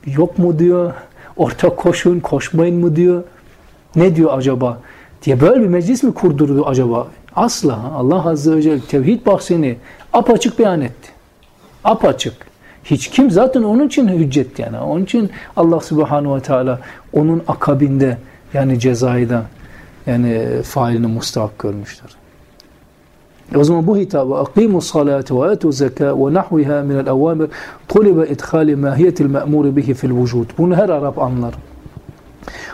Yok mu diyor? Ortak koşun, koşmayın mı diyor? Ne diyor acaba? diye böyle bir meclis mi kurdurdu acaba? Asla. Allah Azze ve Celle tevhid bahsini apaçık beyan etti. Apaçık. Hiç kim zaten onun için hüccet yani. Onun için Allah Subhanahu ve Teala onun akabinde yani cezayı da yani failini mustahak görmüştür. O zaman bu hitabı akimu salate ve etu zeka ve nahviha min el avamir tulibe idhali mahiyetil me'muri bihi fil vücud. Bunu her Arap anlar.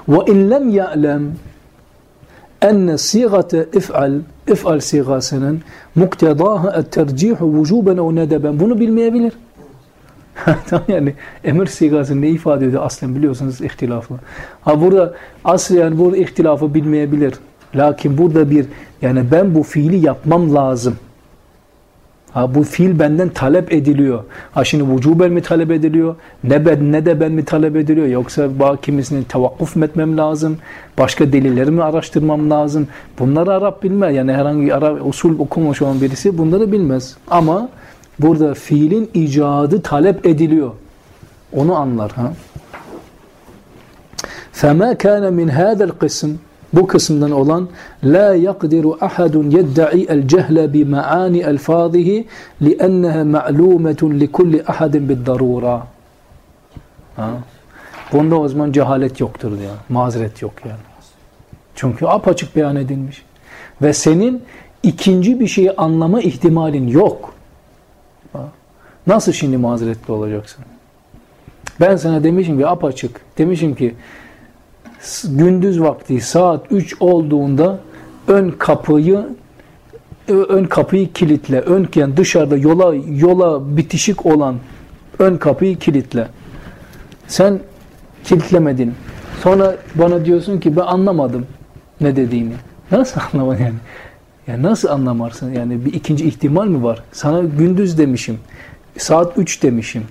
Ve in lem ya'lem enne sigate if'al if'al sigasının muktedaha et tercihu vücuben o nedeben. Bunu bilmeyebilir. yani emir sigası ne ifade ediyor aslen biliyorsunuz ihtilafı. Ha burada aslen yani burada ihtilafı bilmeyebilir. Lakin burada bir yani ben bu fiili yapmam lazım. Ha bu fiil benden talep ediliyor. Ha şimdi vücuben mi talep ediliyor? Ne ben ne de ben mi talep ediliyor? Yoksa kimisinin tevakkuf mu etmem lazım? Başka delilleri mi araştırmam lazım? Bunları Arap bilmez. Yani herhangi Arap usul okumuş olan birisi bunları bilmez. Ama burada fiilin icadı talep ediliyor. Onu anlar. Ha? فَمَا كَانَ مِنْ هَذَا الْقِسْمِ bu kısımdan olan la yaqdiru ahadun yedda'i el-cehle bi maani elfazihi li'enneha ma'lumetun li kulli ahadin bid-darura. Bunda o zaman cehalet yoktur diyor. Mazeret yok yani. Çünkü apaçık beyan edilmiş. Ve senin ikinci bir şeyi anlama ihtimalin yok. Nasıl şimdi mazeretli olacaksın? Ben sana demişim ki apaçık. Demişim ki gündüz vakti saat 3 olduğunda ön kapıyı ön kapıyı kilitle. Ön yani dışarıda yola yola bitişik olan ön kapıyı kilitle. Sen kilitlemedin. Sonra bana diyorsun ki ben anlamadım ne dediğini. Nasıl anlamadın yani? Ya nasıl anlamarsın? Yani bir ikinci ihtimal mi var? Sana gündüz demişim. Saat 3 demişim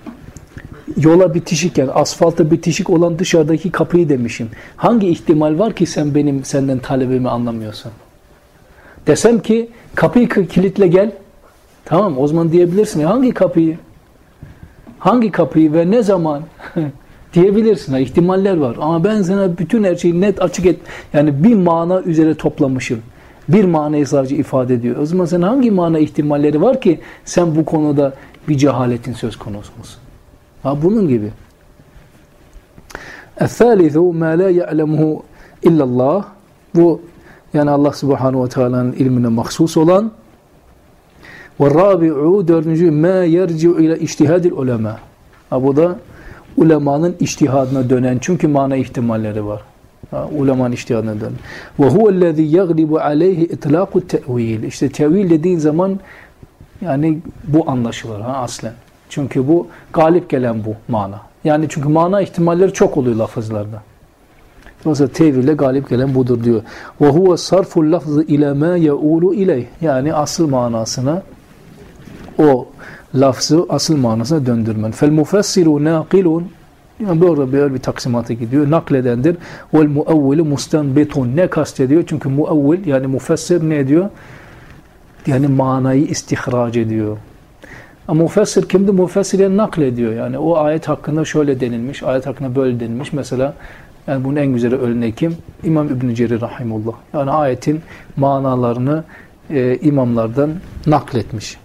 yola bitişik yani asfalta bitişik olan dışarıdaki kapıyı demişim. Hangi ihtimal var ki sen benim senden talebimi anlamıyorsun? Desem ki kapıyı kilitle gel. Tamam o zaman diyebilirsin. Hangi kapıyı? Hangi kapıyı ve ne zaman? diyebilirsin. Ha, ihtimaller var. Ama ben sana bütün her şeyi net açık et. Yani bir mana üzere toplamışım. Bir manayı sadece ifade ediyor. O zaman sen hangi mana ihtimalleri var ki sen bu konuda bir cehaletin söz konusu musun? Ha bunun gibi. Es-sâlisu mâ lâ ya'lemuhu illallah. Bu yani Allah subhanahu ve teala'nın ilmine mahsus olan ve rabi'u dördüncü mâ yerci'u ile iştihadil ulema. Ha bu da ulemanın iştihadına dönen çünkü mana ihtimalleri var. Ha, ulemanın iştihadına dönen. Ve huvellezî yeğlibu aleyhi itlâku tevil. İşte tevil dediğin zaman yani bu anlaşılır ha aslen. Çünkü bu galip gelen bu mana. Yani çünkü mana ihtimalleri çok oluyor lafızlarda. Dolayısıyla teville galip gelen budur diyor. Ve huve sarful lafzı ile ma yeulu ileyh. Yani asıl manasına o lafzı asıl manasına döndürmen. Fel mufessiru naqilun yani böyle böyle bir taksimata gidiyor. Nakledendir. Vel muavvilu mustanbitun. Ne kastediyor? Çünkü muavvil yani mufessir ne ediyor? Yani manayı istihraç ediyor. Ama mufessir kimdi? Mufessir naklediyor. Yani o ayet hakkında şöyle denilmiş, ayet hakkında böyle denilmiş. Mesela yani bunun en güzel örneği kim? İmam İbn Cerir rahimullah. Yani ayetin manalarını e, imamlardan nakletmiş.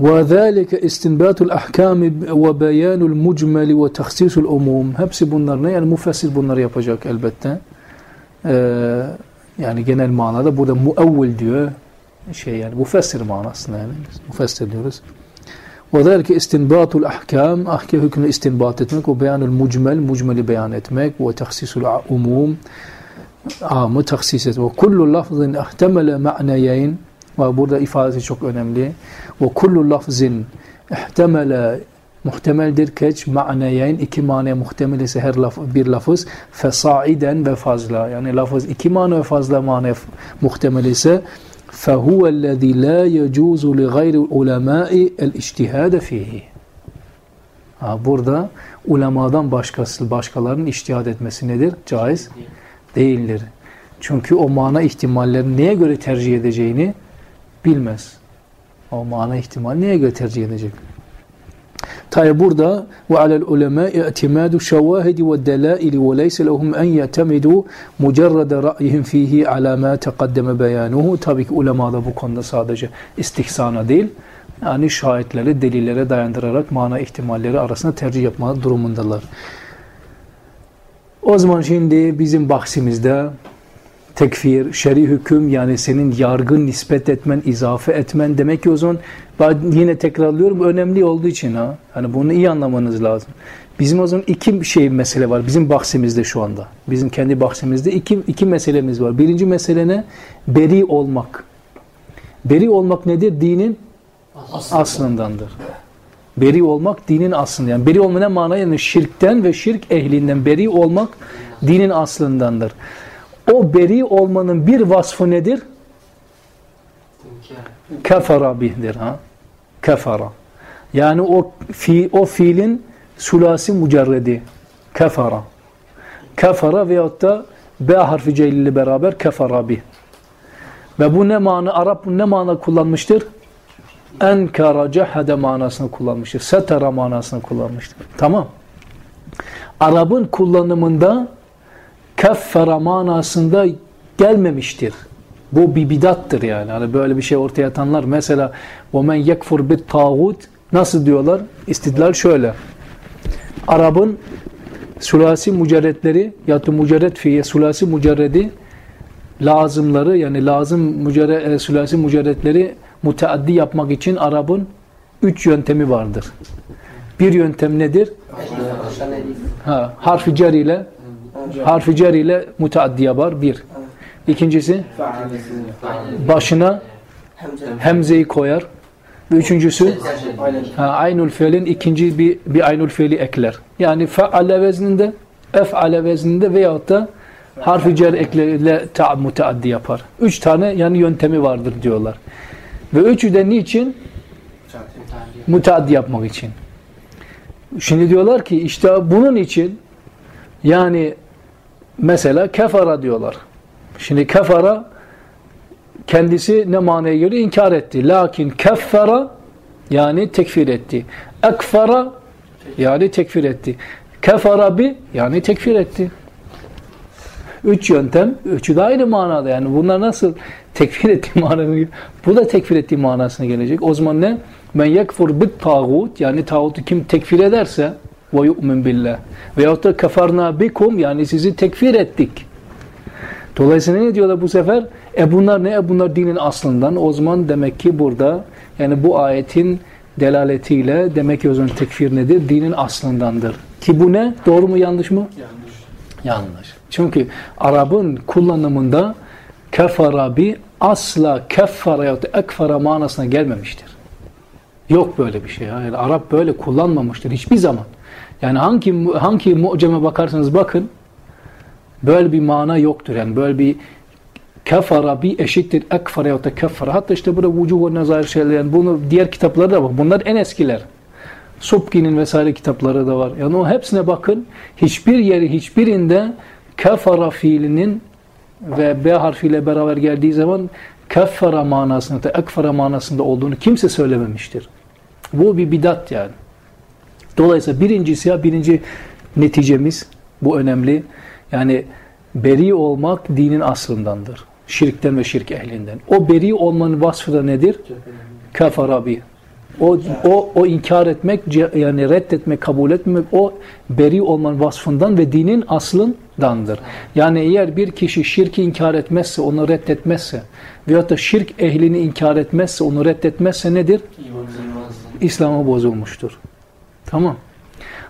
وَذَٰلِكَ اِسْتِنْبَاتُ الْاَحْكَامِ وَبَيَانُ الْمُجْمَلِ وَتَخْسِيسُ الْاُمُومِ Hepsi bunlar ne? Yani müfessir bunları yapacak elbette. Ee, yani genel manada burada muevvil diyor. Şey yani müfessir manasında yani. Müfessir diyoruz. وَذَلِكَ اِسْتِنْبَاتُ الْاحْكَامِ Ahkam hükmünü istinbat etmek ve beyanul mucmel, mucmeli beyan etmek ve tahsisul umum amı tahsis etmek. Ve kullu lafzın ihtemele ma'neyeyn ve burada ifadesi çok önemli. Ve kullu lafzin ihtemele muhtemeldir keç ma'neyeyn iki mane muhtemel ise her laf, bir lafız fesaiden ve fazla yani lafız iki mane ve fazla mane muhtemel ise فهو الذي لا يجوز لغير العلماء الاجتهاد فيه. Ha, burada ulemadan başkası, başkalarının iştihad etmesi nedir? Caiz değildir. Çünkü o mana ihtimallerini neye göre tercih edeceğini bilmez. O mana ihtimal neye göre tercih edecek? Tabi burada ve alel ulema i'timadu şevahidi ve delaili ve leyse lehum en ye'temidu mucerrede ra'yihim fihi ala ma teqaddeme beyanuhu. Tabii ki ulema da bu konuda sadece istihsana değil, yani şahitleri delillere dayandırarak mana ihtimalleri arasında tercih yapma durumundalar. O zaman şimdi bizim bahsimizde tekfir, şer'i hüküm yani senin yargı nispet etmen, izafe etmen demek ki o zaman ben yine tekrarlıyorum önemli olduğu için ha. Hani bunu iyi anlamanız lazım. Bizim o zaman iki şey mesele var bizim bahsimizde şu anda. Bizim kendi bahsimizde iki, iki meselemiz var. Birinci mesele ne? Beri olmak. Beri olmak nedir? Dinin Aslında. aslındandır. Beri olmak dinin aslında. Yani beri olma ne mana? Yani şirkten ve şirk ehlinden beri olmak dinin aslındandır. O beri olmanın bir vasfı nedir? Kefara bihdir ha. Kefara. Yani o fi o fiilin sulasi mucerredi. Kefara. Kefara veyahut da B harfi celili beraber kefara bih. Ve bu ne mana? Arap ne mana kullanmıştır? Enkara cehede manasını kullanmıştır. Setara manasını kullanmıştır. Tamam. Arap'ın kullanımında keffera manasında gelmemiştir. Bu bir bidattır yani. Hani böyle bir şey ortaya atanlar mesela وَمَنْ يَكْفُرْ بِالْتَاغُوتِ Nasıl diyorlar? İstidlal şöyle. Arap'ın sulasi mücerretleri ya da mücerret fiye sulasi mücerredi lazımları yani lazım mücerret, e, sulasi mücerretleri müteaddi yapmak için Arap'ın üç yöntemi vardır. Bir yöntem nedir? Ha, harfi cer ile harfi cer ile müteaddi yapar. Bir. İkincisi başına hemzeyi koyar. Üçüncüsü ha, aynul fiilin ikinci bir, bir aynul fiili ekler. Yani fe'ale vezninde ef'ale vezninde veyahut da harfi cer ekle ta müteaddi yapar. Üç tane yani yöntemi vardır diyorlar. Ve üçü de niçin? Müteaddi yapmak için. Şimdi diyorlar ki işte bunun için yani mesela kefara diyorlar. Şimdi kefara kendisi ne manaya geliyor? İnkar etti. Lakin keffara yani tekfir etti. Ekfara yani tekfir etti. Kefara bi yani tekfir etti. Üç yöntem, üçü de aynı manada. Yani bunlar nasıl tekfir ettiği manasına Bu da tekfir ettiği manasına gelecek. O zaman ne? Men yekfur bit tağut yani tağutu kim tekfir ederse ve yu'min billah. Veyahut da kafarna bikum yani sizi tekfir ettik. Dolayısıyla ne diyorlar bu sefer? E bunlar ne? E bunlar dinin aslından. O zaman demek ki burada yani bu ayetin delaletiyle demek ki o zaman tekfir nedir? Dinin aslındandır. Ki bu ne? Doğru mu yanlış mı? Yanlış. Yanlış. Çünkü Arap'ın kullanımında kefara bi asla keffara ya da ekfara manasına gelmemiştir. Yok böyle bir şey. Yani Arap böyle kullanmamıştır hiçbir zaman. Yani hangi hangi muceme bakarsanız bakın böyle bir mana yoktur. Yani böyle bir kefara bir eşittir ekfara ya da keffara. Hatta işte burada vucuh ve nazair şeyler yani bunu diğer kitaplarda da bak. Bunlar en eskiler. Subki'nin vesaire kitapları da var. Yani o hepsine bakın. Hiçbir yeri hiçbirinde kefara fiilinin ve B harfiyle beraber geldiği zaman keffara manasında da ekfara manasında olduğunu kimse söylememiştir. Bu bir bidat yani. Dolayısıyla birincisi ya birinci neticemiz bu önemli. Yani beri olmak dinin aslındandır. Şirkten ve şirk ehlinden. O beri olmanın vasfı da nedir? Kefara bi. O, o, o inkar etmek, yani reddetmek, kabul etmemek o beri olman vasfından ve dinin aslındandır. Yani eğer bir kişi şirki inkar etmezse, onu reddetmezse veyahut da şirk ehlini inkar etmezse, onu reddetmezse nedir? İslam'a bozulmuştur. Tamam.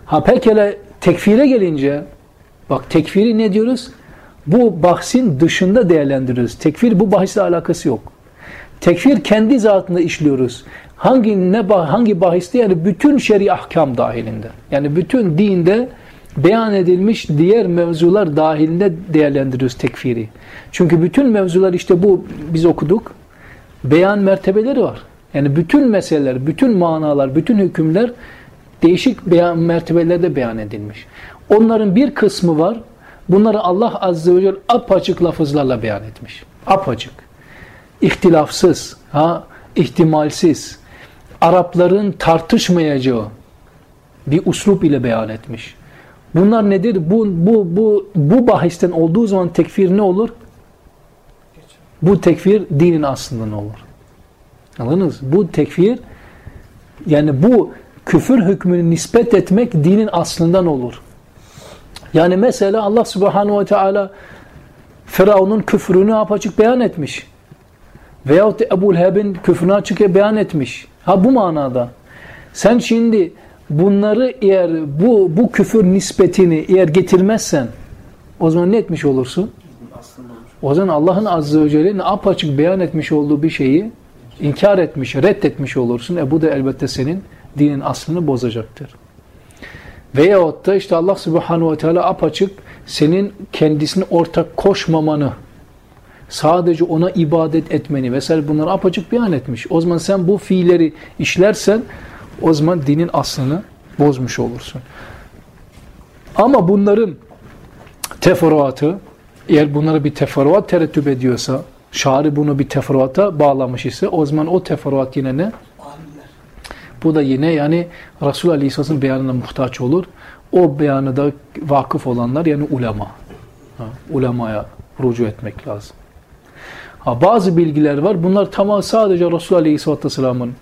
Ha pekala tekfire gelince, bak tekfiri ne diyoruz? Bu bahsin dışında değerlendiriyoruz. Tekfir bu bahisle alakası yok. Tekfir kendi zatında işliyoruz. Hangi ne hangi bahiste yani bütün şer'i ahkam dahilinde. Yani bütün dinde beyan edilmiş diğer mevzular dahilinde değerlendiriyoruz tekfiri. Çünkü bütün mevzular işte bu biz okuduk. Beyan mertebeleri var. Yani bütün meseleler, bütün manalar, bütün hükümler değişik beyan mertebelerde beyan edilmiş. Onların bir kısmı var. Bunları Allah Azze ve Celle apaçık lafızlarla beyan etmiş. Apaçık. İhtilafsız, ha, ihtimalsiz, Arapların tartışmayacağı bir uslup ile beyan etmiş. Bunlar nedir? Bu, bu, bu, bu bahisten olduğu zaman tekfir ne olur? Bu tekfir dinin aslında olur. Anladınız? Bu tekfir yani bu küfür hükmünü nispet etmek dinin aslından olur. Yani mesela Allah subhanahu ve teala Firavun'un küfrünü apaçık beyan etmiş. Veyahut Ebu Leheb'in küfrünü açık beyan etmiş. Ha bu manada. Sen şimdi bunları eğer bu, bu küfür nispetini eğer getirmezsen o zaman ne etmiş olursun? O zaman Allah'ın azze ve celle'nin apaçık beyan etmiş olduğu bir şeyi inkar etmiş, reddetmiş olursun. E bu da elbette senin dinin aslını bozacaktır. Veyahut da işte Allah subhanahu ve teala apaçık senin kendisini ortak koşmamanı sadece ona ibadet etmeni vesaire bunları apaçık beyan etmiş. O zaman sen bu fiilleri işlersen o zaman dinin aslını bozmuş olursun. Ama bunların teferruatı eğer bunlara bir teferruat terettüp ediyorsa şari bunu bir teferruata bağlamış ise o zaman o teferruat yine ne? Bu da yine yani Resul Aleyhisselam'ın beyanına muhtaç olur. O beyanı da vakıf olanlar yani ulema. Ha, ulemaya rucu etmek lazım. Ha, bazı bilgiler var. Bunlar tamam sadece Resul Aleyhisselatü Vesselam'ın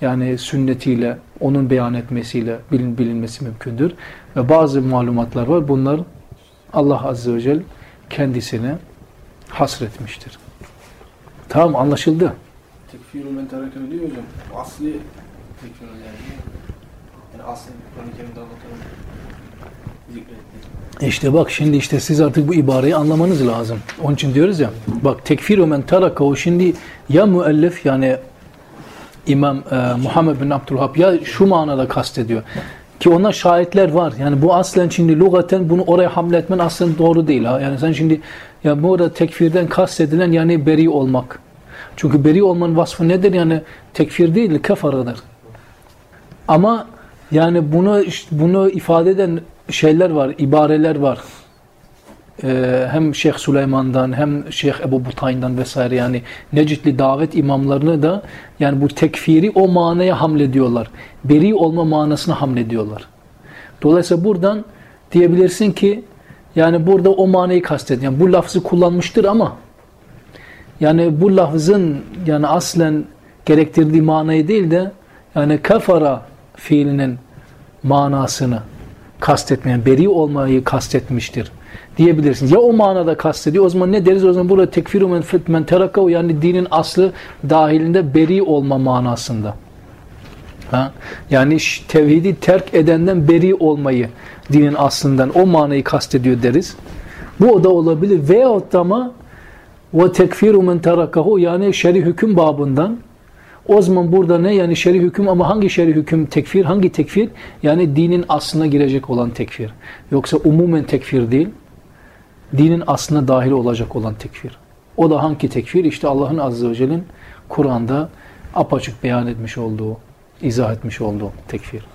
yani sünnetiyle, onun beyan etmesiyle bilin, bilinmesi mümkündür. Ve bazı malumatlar var. Bunlar Allah Azze ve Celle kendisine hasretmiştir. Tamam anlaşıldı. Tekfirü men terekeme diyor hocam. Asli İşte bak şimdi işte siz artık bu ibareyi anlamanız lazım. Onun için diyoruz ya bak tekfir ve men o şimdi ya müellif yani İmam e, Muhammed bin Abdülhab ya şu manada kastediyor. Ki ona şahitler var. Yani bu aslen şimdi lugaten bunu oraya hamletmen aslında doğru değil. Ha? Yani sen şimdi ya bu arada tekfirden kastedilen yani beri olmak. Çünkü beri olmanın vasfı nedir? Yani tekfir değil, kefaradır. Ama yani bunu bunu ifade eden şeyler var, ibareler var. Ee, hem Şeyh Süleyman'dan hem Şeyh Ebu Butayn'dan vesaire yani Necitli davet imamlarını da yani bu tekfiri o manaya hamlediyorlar. Beri olma manasına hamlediyorlar. Dolayısıyla buradan diyebilirsin ki yani burada o manayı kastediyor. Yani bu lafzı kullanmıştır ama yani bu lafzın yani aslen gerektirdiği manayı değil de yani kafara fiilinin manasını kastetmeyen, beri olmayı kastetmiştir diyebilirsin. Ya o manada kastediyor o zaman ne deriz? O zaman burada tekfiru men, men terakav yani dinin aslı dahilinde beri olma manasında. Ha? Yani tevhidi terk edenden beri olmayı dinin aslından o manayı kastediyor deriz. Bu o da olabilir. Veyahut da ama ve tekfiru men terakahu yani şer'i hüküm babından o zaman burada ne yani şer'i hüküm ama hangi şer'i hüküm tekfir hangi tekfir yani dinin aslına girecek olan tekfir yoksa umumen tekfir değil dinin aslına dahil olacak olan tekfir o da hangi tekfir işte Allah'ın azze ve celle'nin Kur'an'da apaçık beyan etmiş olduğu izah etmiş olduğu tekfir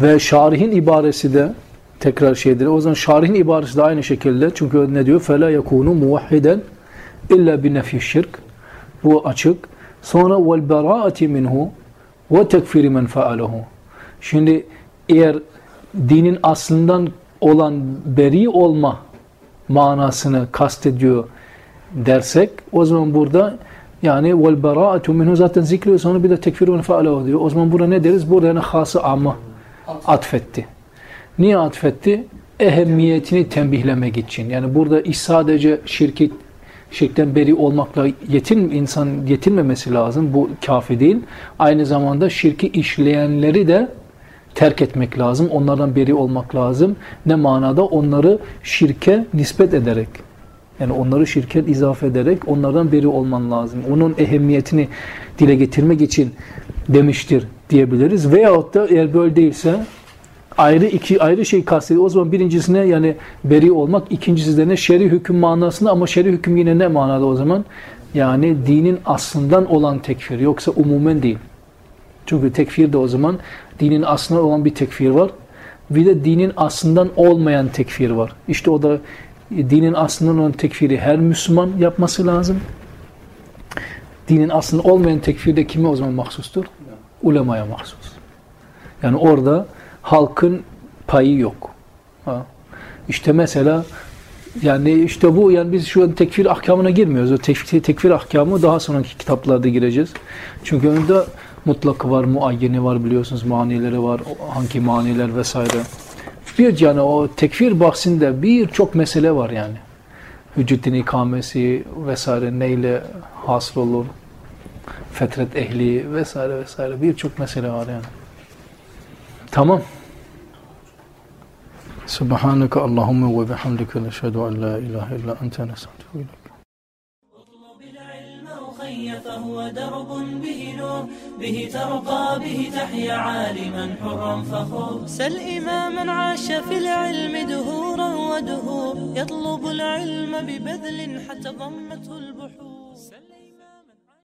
ve şarihin ibaresi de tekrar şeydir. O zaman şarihin ibaresi de aynı şekilde. Çünkü ne diyor? فَلَا يَكُونُ مُوَحِّدًا اِلَّا بِنَفْيِ şirk. Bu açık. Sonra vel beraati minhu ve tekfiri men faalehu. Şimdi eğer dinin aslından olan beri olma manasını kastediyor dersek o zaman burada yani vel beraatu minhu zaten zikriyor sonra bir de tekfiru men faalehu diyor. O zaman burada ne deriz? Burada yani hası amma atfetti. Niye atfetti? Ehemmiyetini tembihlemek için. Yani burada iş sadece şirki şirkten beri olmakla yetin insan yetinmemesi lazım. Bu kafi değil. Aynı zamanda şirki işleyenleri de terk etmek lazım. Onlardan beri olmak lazım. Ne manada? Onları şirke nispet ederek. Yani onları şirke izafe ederek onlardan beri olman lazım. Onun ehemmiyetini dile getirmek için demiştir diyebiliriz. Veyahut da eğer böyle değilse ayrı iki ayrı şey kastediyor. O zaman birincisine yani beri olmak, ikincisi de ne şer'i hüküm manasında ama şer'i hüküm yine ne manada o zaman? Yani dinin aslından olan tekfir yoksa umumen değil. Çünkü tekfir de o zaman dinin aslında olan bir tekfir var. Bir de dinin aslından olmayan tekfir var. İşte o da dinin aslından olan tekfiri her Müslüman yapması lazım. Dinin aslında olmayan tekfir de kime o zaman mahsustur? Ulemaya mahsus. Yani orada halkın payı yok. Ha. İşte mesela yani işte bu yani biz şu an tekfir ahkamına girmiyoruz. O tekfir, tekfir ahkamı daha sonraki kitaplarda gireceğiz. Çünkü önünde mutlakı var, muayyeni var biliyorsunuz, manileri var, hangi maniler vesaire. Bir yani o tekfir bahsinde birçok mesele var yani. Hüccetin ikamesi vesaire neyle hasıl olur, fetret ehli vesaire vesaire birçok mesele var yani. Tamam. Allahümme ve bihamdike neşhedü en la ilahe illa ente nestağfiruke ve أطلب العلم أخي فهو درب به نور. به ترقى به تحيا عالما حرا فخور. سل إماما عاش في العلم دهورا ودهور. يطلب العلم ببذل حتى ضمته البحور.